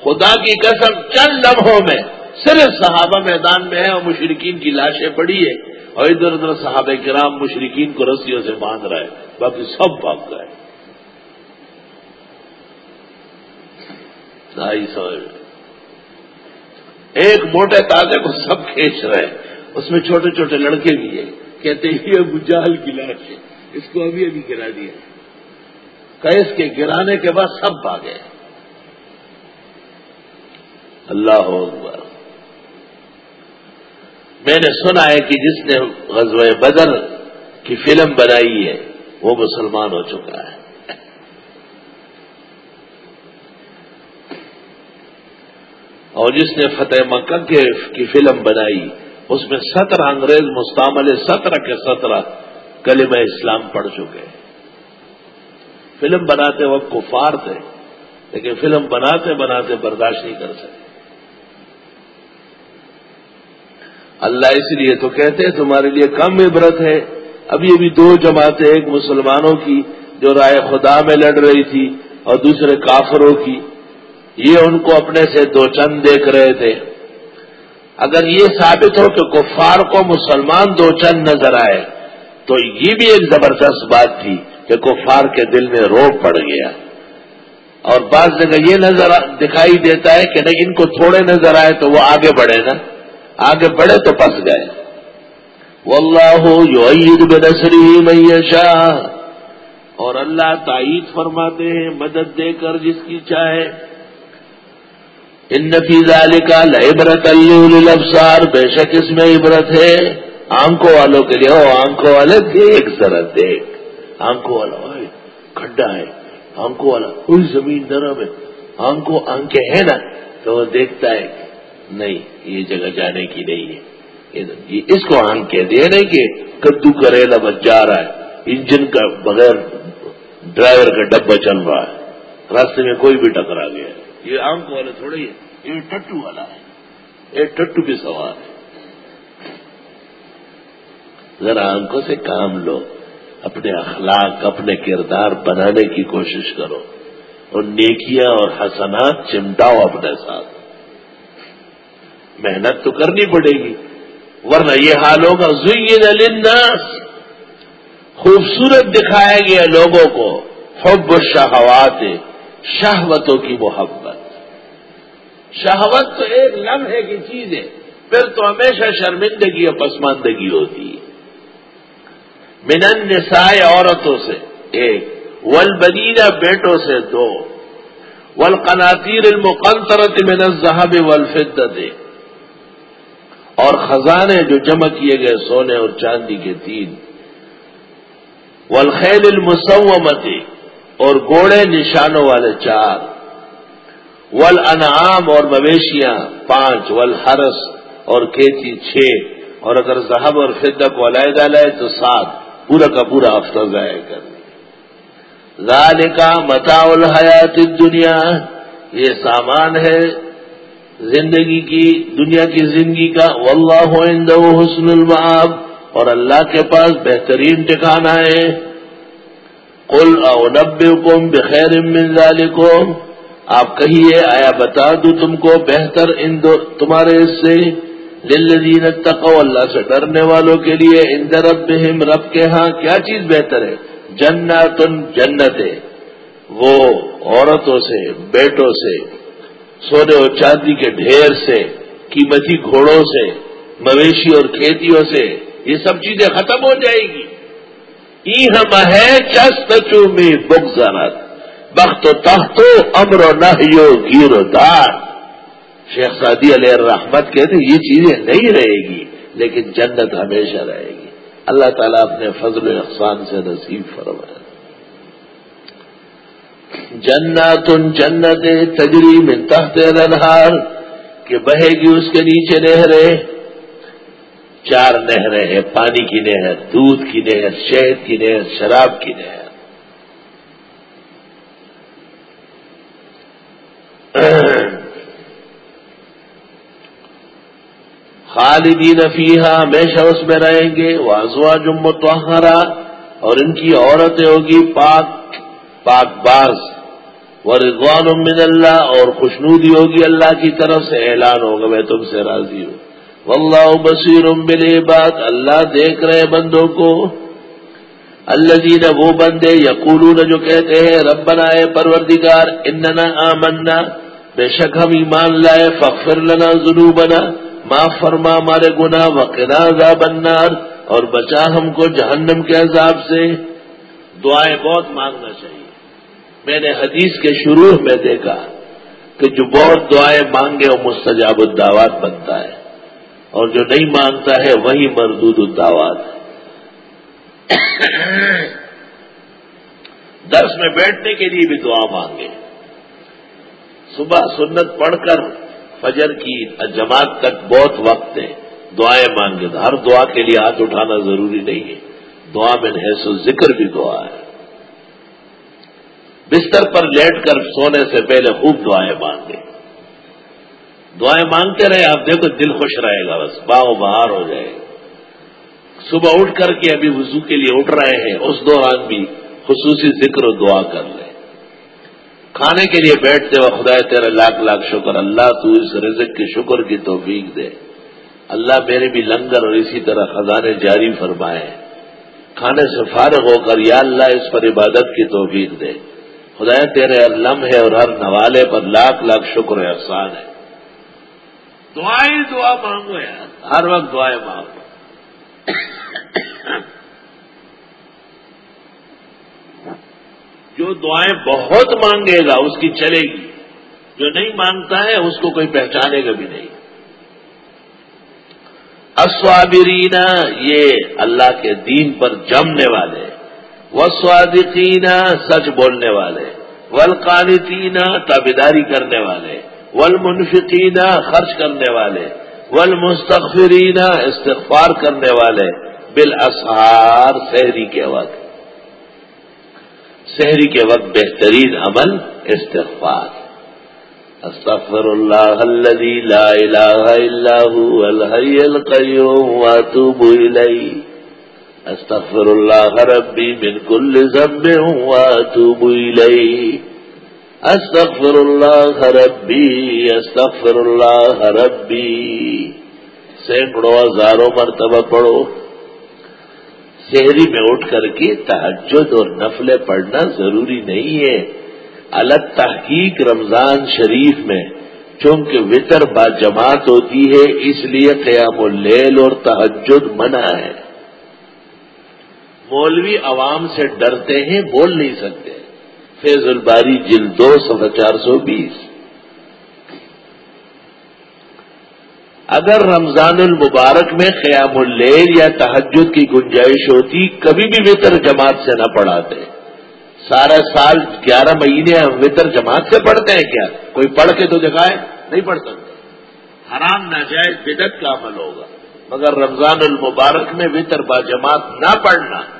خدا کی قسم، چند لمحوں میں صرف صحابہ میدان میں ہے اور مشرقین کی لاشیں پڑی ہے اور ادھر ادھر صحابہ کرام مشرقین کو رسیوں سے باندھ رہا ہے، باقی سب بھاگ گئے۔ سمجھ ایک موٹے تازے کو سب کھینچ رہے ہیں۔ اس میں چھوٹے چھوٹے لڑکے بھی ہیں۔ کہتے ہیں، یہ گجال کی لاش ہے۔ اس کو ابھی ابھی گرا دیا۔ کیس کے گرانے کے بعد سب بھاگے اللہ اکبر۔ میں نے سنا ہے کہ جس نے غزوہ بدر کی فلم بنائی ہے، وہ مسلمان ہو چکا ہے۔ اور جس نے فتح مکہ کی فلم بنائی اس میں سترہ انگریز مستعمل سترہ کے سترہ کلمہ اسلام پڑھ چکے فلم بناتے وقت کفار تھے، لیکن فلم بناتے بناتے برداشت نہیں کر سکے۔ اللہ اس لیے تو کہتے ہیں تمہارے لیے کم عبرت ہے۔ ابھی ابھی دو جماعتیں، ایک مسلمانوں کی جو رائے خدا میں لڑ رہی تھی اور دوسرے کافروں کی۔ یہ ان کو اپنے سے دو چند دیکھ رہے تھے۔ اگر یہ ثابت ہو کہ کفار کو مسلمان دو چند نظر آئے، تو یہ بھی ایک زبردست بات تھی کہ کفار کے دل میں روپ پڑ گیا۔ اور بعض جگہ یہ نظر دکھائی دیتا ہے کہ نہیں، ان کو تھوڑے نظر آئے تو وہ آگے بڑھے نا۔ آگے بڑھے تو پس گئے۔ واللہ یعید بنصری من اور اللہ تائید فرماتے ہیں، مدد دے کر جس کی چاہے۔ ان نفیز کا لبرت الفسار بے شک اس میں عبرت ہے۔ آنکھوں والوں کے لیے او آنکھوں والے، دیکھ ذرا، دیکھ۔ آنکھوں والا کھڈا ہے۔ آنکھوں والا، کوئی زمین نرم ہے آنکھوں، آنکھیں ہیں نا، تو وہ دیکھتا ہے نہیں، یہ جگہ جانے کی نہیں ہے۔ اس کو آنکھ کہہ دیا نہیں کہ کدو کریلا بچ جا رہا ہے، انجن کا بغیر ڈرائیور کا ڈبہ چل رہا ہے۔ راستے میں کوئی بھی ٹکرا گیا ہے۔ یہ آنکھ والا تھوڑی ہے، یہ ٹٹو والا ہے، یہ ٹٹو بھی سوال ہے۔ ذرا آنکھوں سے کام لو، اپنے اخلاق، اپنے کردار بنانے کی کوشش کرو۔ اور نیکیاں اور حسنات چمٹاؤ اپنے ساتھ۔ محنت تو کرنی پڑے گی، ورنہ یہ حال ہوگا، زین للناس۔ خوبصورت دکھایا گیا لوگوں کو، حب الشہوات۔ شہوتوں کی محبت۔ شہوت تو ایک لمحے کی چیز ہے، پھر تو ہمیشہ شرمندگی اور پسماندگی ہوتی ہے۔ منن نسائے عورتوں سے ایک ولبدینہ بیٹوں سے دو ولقناطیر المقنطرت من الذهب والفضه اور خزانے جو جمع کیے گئے سونے اور چاندی کے تین۔ والخیل المسومت اور گوڑے نشانوں والے چار۔ ول انعام اور مویشیاں پانچ ول ہرس اور کھیتی چھ۔ اور اگر زہب اور فدہ کو علیحدہ لائے تو سات۔ پورا کا پورا ہفتہ ضائع کر لال کا متا الحیات دنیا یہ سامان ہے زندگی کی، دنیا کی زندگی کا۔ واللہ عنده حسن المعاب اور اللہ کے پاس بہترین ٹھکانا ہے۔ قل او نبئکم بخیر من ذالکم۔ آپ کہیے، آیا بتا دوں تم کو بہتر ان دو تمہارے اس سے؟ للذین اتقوا اللہ سے ڈرنے والوں کے لیے ان ربہم، رب کے ہاں کیا چیز بہتر ہے؟ جناتن جنت وہ عورتوں سے، بیٹوں سے، سونے اور چاندی کے ڈھیر سے، قیمتی گھوڑوں سے، مویشی اور کھیتیوں سے، یہ سب چیزیں ختم ہو جائے گی۔ ای ہم ہے چستچو میں بغزانت بخت و تخت امر و نہ گیر و دار۔ شیخ سعدی علیہ الرحمت کہتے یہ چیزیں نہیں رہے گی، لیکن جنت ہمیشہ رہے گی۔ اللہ تعالیٰ اپنے فضل احسان سے نصیب فرمائے۔ جنت ان جنت تجری من تحت الانہار، کہ بہے گی اس کے نیچے نہریں۔ چار نہریں ہیں، پانی کی نہر دودھ کی نہر شہد کی نہر شراب کی نہر خالدین فیحا ہمیشہ اس میں رہیں گے۔ وازوا جمتحرا اور ان کی عورتیں ہوگی پاک پاک باز۔ و رضوان من اللہ، اور خوشنودی ہوگی اللہ کی طرف سے، اعلان ہوگا، میں تم سے راضی ہوں۔ واللہ بصیر بالعباد، اللہ دیکھ رہے بندوں کو۔ اللہ جی وہ بندے یقولون جو کہتے ہیں، ربنا اے پروردگار، اننا آمنا، بے شک ہم ایمان لائے فخر لنا ذنوبنا، معاف فرما ہمارے گناہ، وقنا عذاب النار، اور بچا ہم کو جہنم کے عذاب سے۔ دعائیں بہت مانگنا چاہیے۔ میں نے حدیث کے شروع میں دیکھا کہ جو بہت دعائیں مانگے وہ مستجاب الدعوات بنتا ہے۔ اور جو نہیں مانگتا ہے وہی مردود الدعوات۔ درس میں بیٹھنے کے لیے بھی دعا مانگے۔ صبح سنت پڑھ کر فجر کی جماعت تک بہت وقت ہے، دعائیں مانگے ہر دعا کے لیے ہاتھ اٹھانا ضروری نہیں ہے۔ دعا میں حیث و ذکر بھی دعا ہے۔ بستر پر لیٹ کر سونے سے پہلے خوب دعائیں مانگے۔ دعائیں مانگتے رہے، آپ دیکھو دل خوش رہے گا بس باؤ بہار ہو جائے۔ گا صبح اٹھ کر کے ابھی وضو کے لیے اٹھ رہے ہیں، اس دوران بھی خصوصی ذکر و دعا کر لیں کھانے کے لیے بیٹھتے ہو خدا تیرا لاکھ لاکھ شکر، اللہ تو اس رزق کے شکر کی توفیق دے۔ اللہ میرے بھی لنگر اور اسی طرح خزانے جاری فرمائے۔ کھانے سے فارغ ہو کر یا اللہ اس پر عبادت کی توفیق دے۔ خدا تیرے لمحے ہے اور ہر نوالے پر لاکھ لاکھ شکر احسان ہے۔ دعائیں دعا مانگو یار، ہر وقت دعائیں مانگو۔ جو دعائیں بہت مانگے گا، اس کی چلے گی۔ جو نہیں مانگتا ہے، اس کو کوئی پہچانے گا بھی نہیں۔ اسوابرین یہ اللہ کے دین پر جمنے والے۔ وسوادقین سچ بولنے والے۔ ولقانتین تابیداری کرنے والے۔ ولمنفقین خرچ کرنے والے ولمستغفرین استغفار کرنے والے، بالاسحار شہری کے وقت۔ شہری کے وقت بہترین عمل استغفار۔ استغفر اللہ الذي لا الہ الا هو الحی القیوم واتوب الی استغفر اللہ ربی من کل ذنب واتوب الی استغفر اللہ ربی استغفر اللہ ربی سینکڑوں ہزاروں مرتبہ پڑھو۔ شہری میں اٹھ کر کے تحجد اور نفلیں پڑھنا ضروری نہیں ہے۔ الگ تحقیق رمضان شریف میں، چونکہ وطر با جماعت ہوتی ہے، اس لیے قیام اللیل اور تحجد منع ہے۔ مولوی عوام سے ڈرتے ہیں، بول نہیں سکتے۔ فیض الباری جل دو سو چار سو بیس۔ اگر رمضان المبارک میں قیام اللیل یا تحجد کی گنجائش ہوتی، کبھی بھی وطر جماعت سے نہ پڑھاتے۔ سارا سال گیارہ مہینے ہم وطر جماعت سے پڑھتے ہیں کیا؟ کوئی پڑھ کے تو دکھائے، نہیں پڑھ سکتے۔ حرام ناجائز بدت کا عمل ہوگا۔ مگر رمضان المبارک میں وطر با جماعت نہ پڑھنا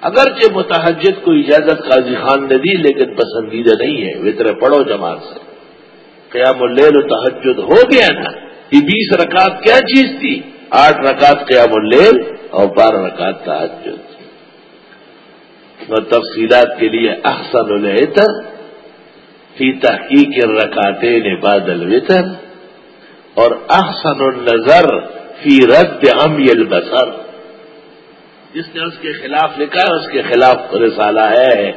اگرچہ متحجد کو اجازت قاضی خان نے دی، لیکن پسندیدہ نہیں ہے۔ وطر پڑھو جماعت سے۔ قیام اللیل و تحجد ہو گیا نا۔ یہ بیس رکعت کیا چیز تھی؟ آٹھ رکعت قیام اللیل اور بارہ رکعت تحجد۔ اور تفصیلات کے لیے احسن الحتر فی تحقیق رکاتے نے بادل اور احسن النظر فی رد امی البصر۔ جس نے اس کے خلاف لکھا ہے، اس کے خلاف رسالہ ہے۔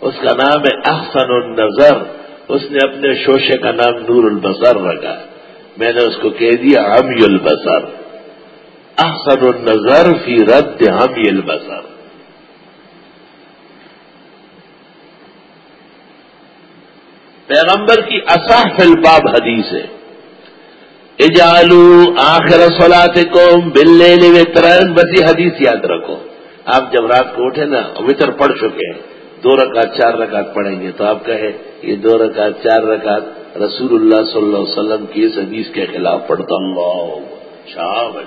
اس کا نام ہے احسن النظر۔ اس نے اپنے شوشے کا نام نور البصر رکھا۔ میں نے اس کو کہہ دیا ہم البصر۔ احسن النظر فی رد ہم البصر۔ پیغمبر کی اصح الباب حدیث ہے۔ اجالو آخر سولاد کو بلے وطرن بسی حدیث یاد رکھو۔ آپ جب رات کو اٹھے نا، وطر پڑھ چکے ہیں۔ دو رکعت، چار رکعت پڑھیں گے تو آپ کہے یہ دو رکعت، چار رکعت رسول اللہ صلی اللہ علیہ وسلم کی اس حدیث کے خلاف پڑھتا اللہ شاہ بھائی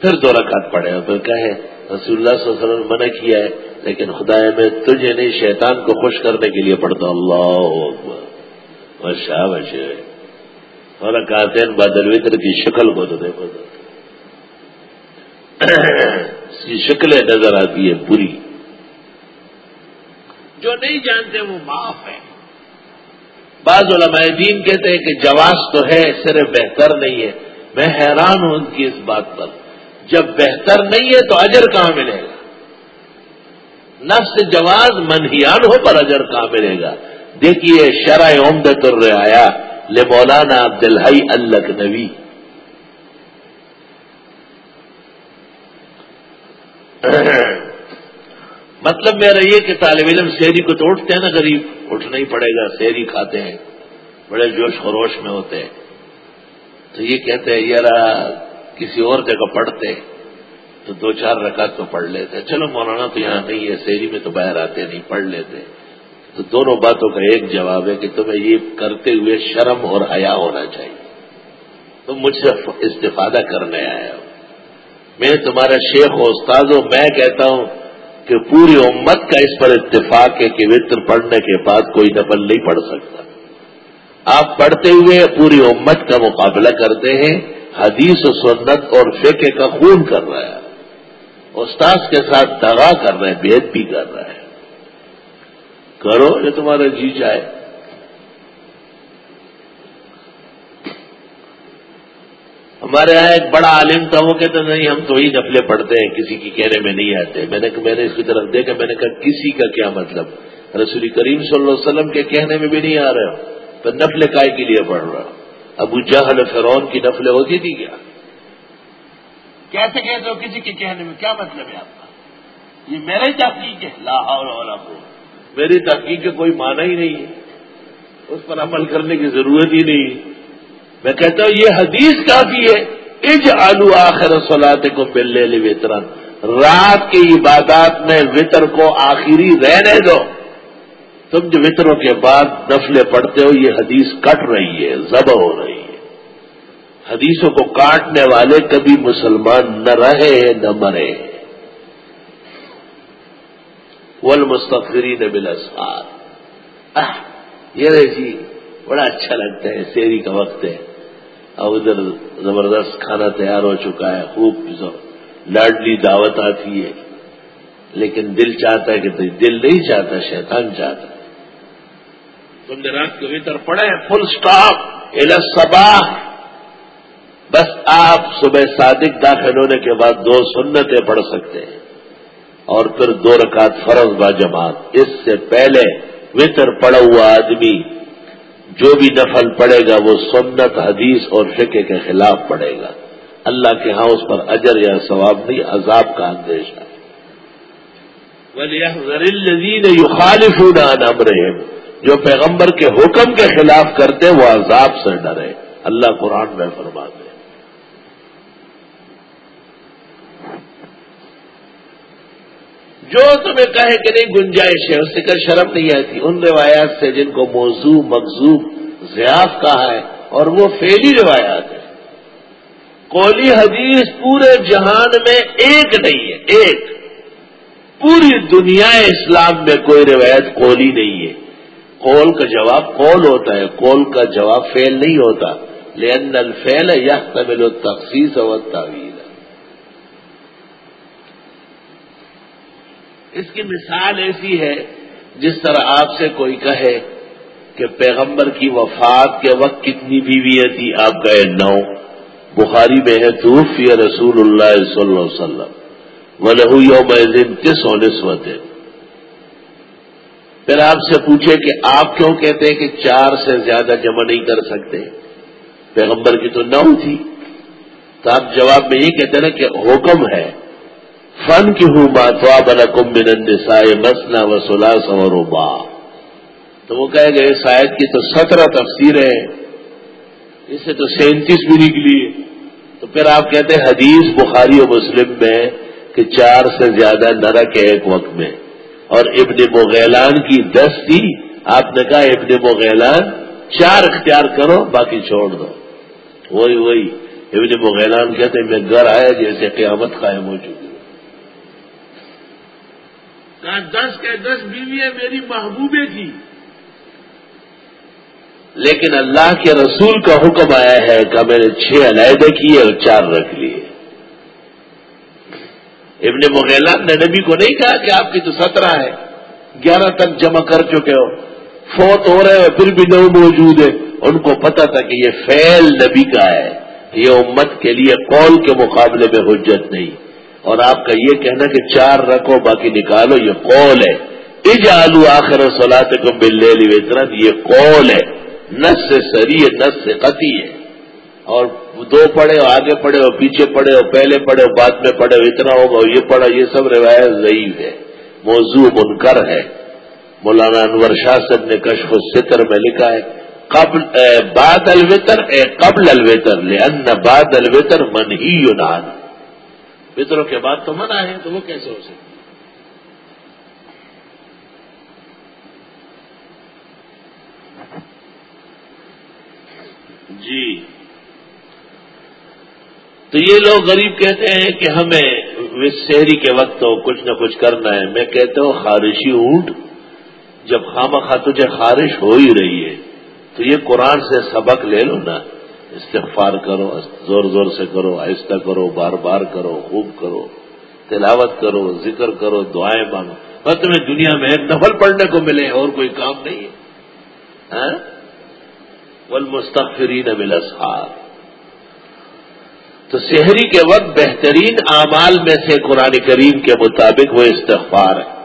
پھر دو رکعت پڑھے پھر کہے رسول اللہ صلی اللہ علیہ وسلم منع کیا ہے، لیکن خدا میں تجھے نہیں، شیطان کو خوش کرنے کے لیے پڑھتا اللہ شاہ بچے اور کہتے ہیں بادل وطر کی شکل کو تو دیکھو اس شکلیں نظر آتی ہے پوری. جو نہیں جانتے وہ معاف ہے بعض علماء دین کہتے ہیں کہ جواز تو ہے، صرف بہتر نہیں ہے. میں حیران ہوں ان کی اس بات پر. جب بہتر نہیں ہے تو اجر کہاں ملے گا؟ نفس جواز منہیان ہو پر اجر کہاں ملے گا؟ دیکھیے شرح عمدت الرعایا لے مولانا عبد الحی الک نبی مطلب میرا یہ کہ طالب علم شہری کو تو اٹھتے ہیں نا غریب، اٹھنا ہی پڑے گا شہری کھاتے ہیں، بڑے جوش خروش میں ہوتے ہیں۔ تو یہ کہتے ہیں یار کسی اور جگہ پڑھتے تو دو چار رکعت تو پڑھ لیتے چلو مولانا تو یہاں نہیں ہے شہری میں تو باہر آتے نہیں، پڑھ لیتے تو دونوں باتوں کا ایک جواب ہے کہ تمہیں یہ کرتے ہوئے شرم اور حیا ہونا چاہیے۔ تم مجھ سے استفادہ کرنے آئے ہو۔ میں تمہارا شیخ و استاد ہوں۔ میں کہتا ہوں کہ پوری امت کا اس پر اتفاق ہے کہ وطر پڑھنے کے بعد کوئی نفل نہیں پڑھ سکتا۔ آپ پڑھتے ہوئے پوری امت کا مقابلہ کرتے ہیں، حدیث و سنت اور فقہ کا خون کر رہا ہے استاذ کے ساتھ دغا کر رہے ہیں بےد بھی کر رہا ہے کرو یہ تمہارا جی چاہے۔ ہمارے یہاں ایک بڑا عالم تھا، وہ کہتے نہیں، ہم تو ہی نفلے پڑھتے ہیں، کسی کی کہنے میں نہیں آتے۔ میں نے میں نے اس کی طرف دیکھا، میں نے کہا، کسی کا کیا مطلب؟ رسول کریم صلی اللہ علیہ وسلم کے کہنے میں بھی نہیں آ رہے ہو۔ تو نفل کائے کے لیے پڑھ رہا ابو جہل فرون کی نفلیں ہوتی تھی کیا؟ کیسے کہتے ہو کسی کے کہنے میں کیا مطلب ہے آپ کا؟ یہ میرا ہی تحقیق ہے۔ لاہور اور میری تحقیق کا کوئی معنی ہی نہیں ہے۔ اس پر عمل کرنے کی ضرورت ہی نہیں میں کہتا ہوں یہ حدیث کافی ہے۔ اج آلو آخر سلاتے کو بلے لے وطرن رات کی عبادات میں وطر کو آخری رہنے دو۔ تم جو وطروں کے بعد نفلیں پڑھتے ہو، یہ حدیث کٹ رہی ہے ضبع ہو رہی ہے۔ حدیثوں کو کاٹنے والے کبھی مسلمان نہ رہے نہ مرے ول مستقری نے یہ رہے جی بڑا اچھا لگتا ہے شیری کا وقت ہے۔ اب ادھر زبردست کھانا تیار ہو چکا ہے، خوب لاڈلی دعوت آتی ہے۔ لیکن دل چاہتا ہے کہ دل نہیں چاہتا، شیطان چاہتا تم نے رات کو بھیتر پڑے فل اسٹاپ ایل بس آپ صبح صادق داخل ہونے کے بعد دو سنتیں پڑھ سکتے ہیں۔ اور پھر دو رکعت فرض با جماعت۔ اس سے پہلے وطر پڑا ہوا آدمی جو بھی نفل پڑے گا، وہ سنت، حدیث اور فقہ کے خلاف پڑے گا۔ اللہ کے ہاں اس پر اجر یا ثواب نہیں، عذاب کا اندیشہ یو خالف نام جو پیغمبر کے حکم کے خلاف کرتے، وہ عذاب سے ڈرے۔ اللہ قرآن میں فرماتے جو تمہیں کہے کہ نہیں، گنجائش ہے، اس سے کر شرم نہیں آتی۔ ان روایات سے جن کو موضوع مقزوب ضیاف کہا ہے، اور وہ فیلی روایات ہے کولی حدیث پورے جہان میں ایک نہیں ہے، ایک۔ پوری دنیا اسلام میں کوئی روایت کولی نہیں ہے۔ کول کا جواب کول ہوتا ہے کول کا جواب فیل نہیں ہوتا۔ لیکن الفیل یا تمل و تخصیص اور اس کی مثال ایسی ہے، جس طرح آپ سے کوئی کہے کہ پیغمبر کی وفات کے وقت کتنی بیویاں تھی آپ گئے نو۔ بخاری میں ہے، توفی رسول اللہ صلی اللہ علیہ وسلم و لہو یوم کس و نسبت ہے پھر آپ سے پوچھے کہ آپ کیوں کہتے ہیں کہ چار سے زیادہ جمع نہیں کر سکتے؟ پیغمبر کی تو نو تھی۔ تو آپ جواب میں یہ کہتے ہیں نا کہ حکم ہے۔ فن کی ہوں بات بنا کم مسنا و سلاس اور با تو وہ کہہ گئے شاید کی تو سترہ تفسیر ہے اس سے تو سینتیس بھی نکلی تو پھر آپ کہتے ہیں حدیث بخاری و مسلم میں کہ چار سے زیادہ نرک ہے ایک وقت میں۔ اور ابن مغیلان کی دس تھی۔ آپ نے کہا ابن مغیلان چار اختیار کرو، باقی چھوڑ دو۔ وہی وہی۔ ابن مغیلان کہتے میں گھر آیا جیسے قیامت قائم ہو چکی۔ کہا، دس کے دس بیوی میری محبوبے کی۔ لیکن اللہ کے رسول کا حکم آیا ہے کہ میں نے چھ علیحدہ کیے اور چار رکھ لیے۔ ابن مغیلا نے نبی کو نہیں کہا کہ آپ کی تو سترہ ہے، گیارہ تک جمع کر چکے ہو۔ فوت ہو رہے ہو پھر بھی نو موجود ہے ان کو پتا تھا کہ یہ فیل نبی کا ہے۔ یہ امت کے لیے قول کے مقابلے میں حجت نہیں۔ اور آپ کا یہ کہنا کہ چار رکھو باقی نکالو، یہ قول ہے۔ اج آلو آخر سلاط کو بل لے لی یہ قول ہے۔ نس سے سری ہے نس سے قطعی ہے۔ اور دو پڑھے ہو آگے پڑھے ہو پیچھے پڑھے ہو پہلے پڑھے ہو بعد میں پڑھے ہو اتنا ہوگا یہ پڑھا، یہ سب روایت ضعیف ہے۔ موضوع منکر ہے۔ مولانا انور شاہ صاحب نے کشف ستر میں لکھا ہے، قبل بعد الوطر اے، قبل الوطر لے ان باد الوطر من ہی یونان وطروں کے بعد تو منع ہے، تو وہ کیسے ہو سکتا جی۔ تو یہ لوگ غریب کہتے ہیں کہ ہمیں شہری کے وقت تو کچھ نہ کچھ کرنا ہے۔ میں کہتا ہوں، خارشی اونٹ جب خام خواہ تجھے خارش ہو ہی رہی ہے، تو یہ قرآن سے سبق لے لو نا۔ استغفار کرو، زور زور سے کرو، آہستہ کرو، بار بار کرو، خوب کرو، تلاوت کرو، ذکر کرو، دعائیں مانگو۔ بس تمہیں دنیا میں ایک نفل پڑھنے کو ملے، اور کوئی کام نہیں ہے۔ ہاں؟ والمستغفرین بالاسحار۔ تو شہری کے وقت بہترین اعمال میں سے قرآن کریم کے مطابق وہ استغفار ہے۔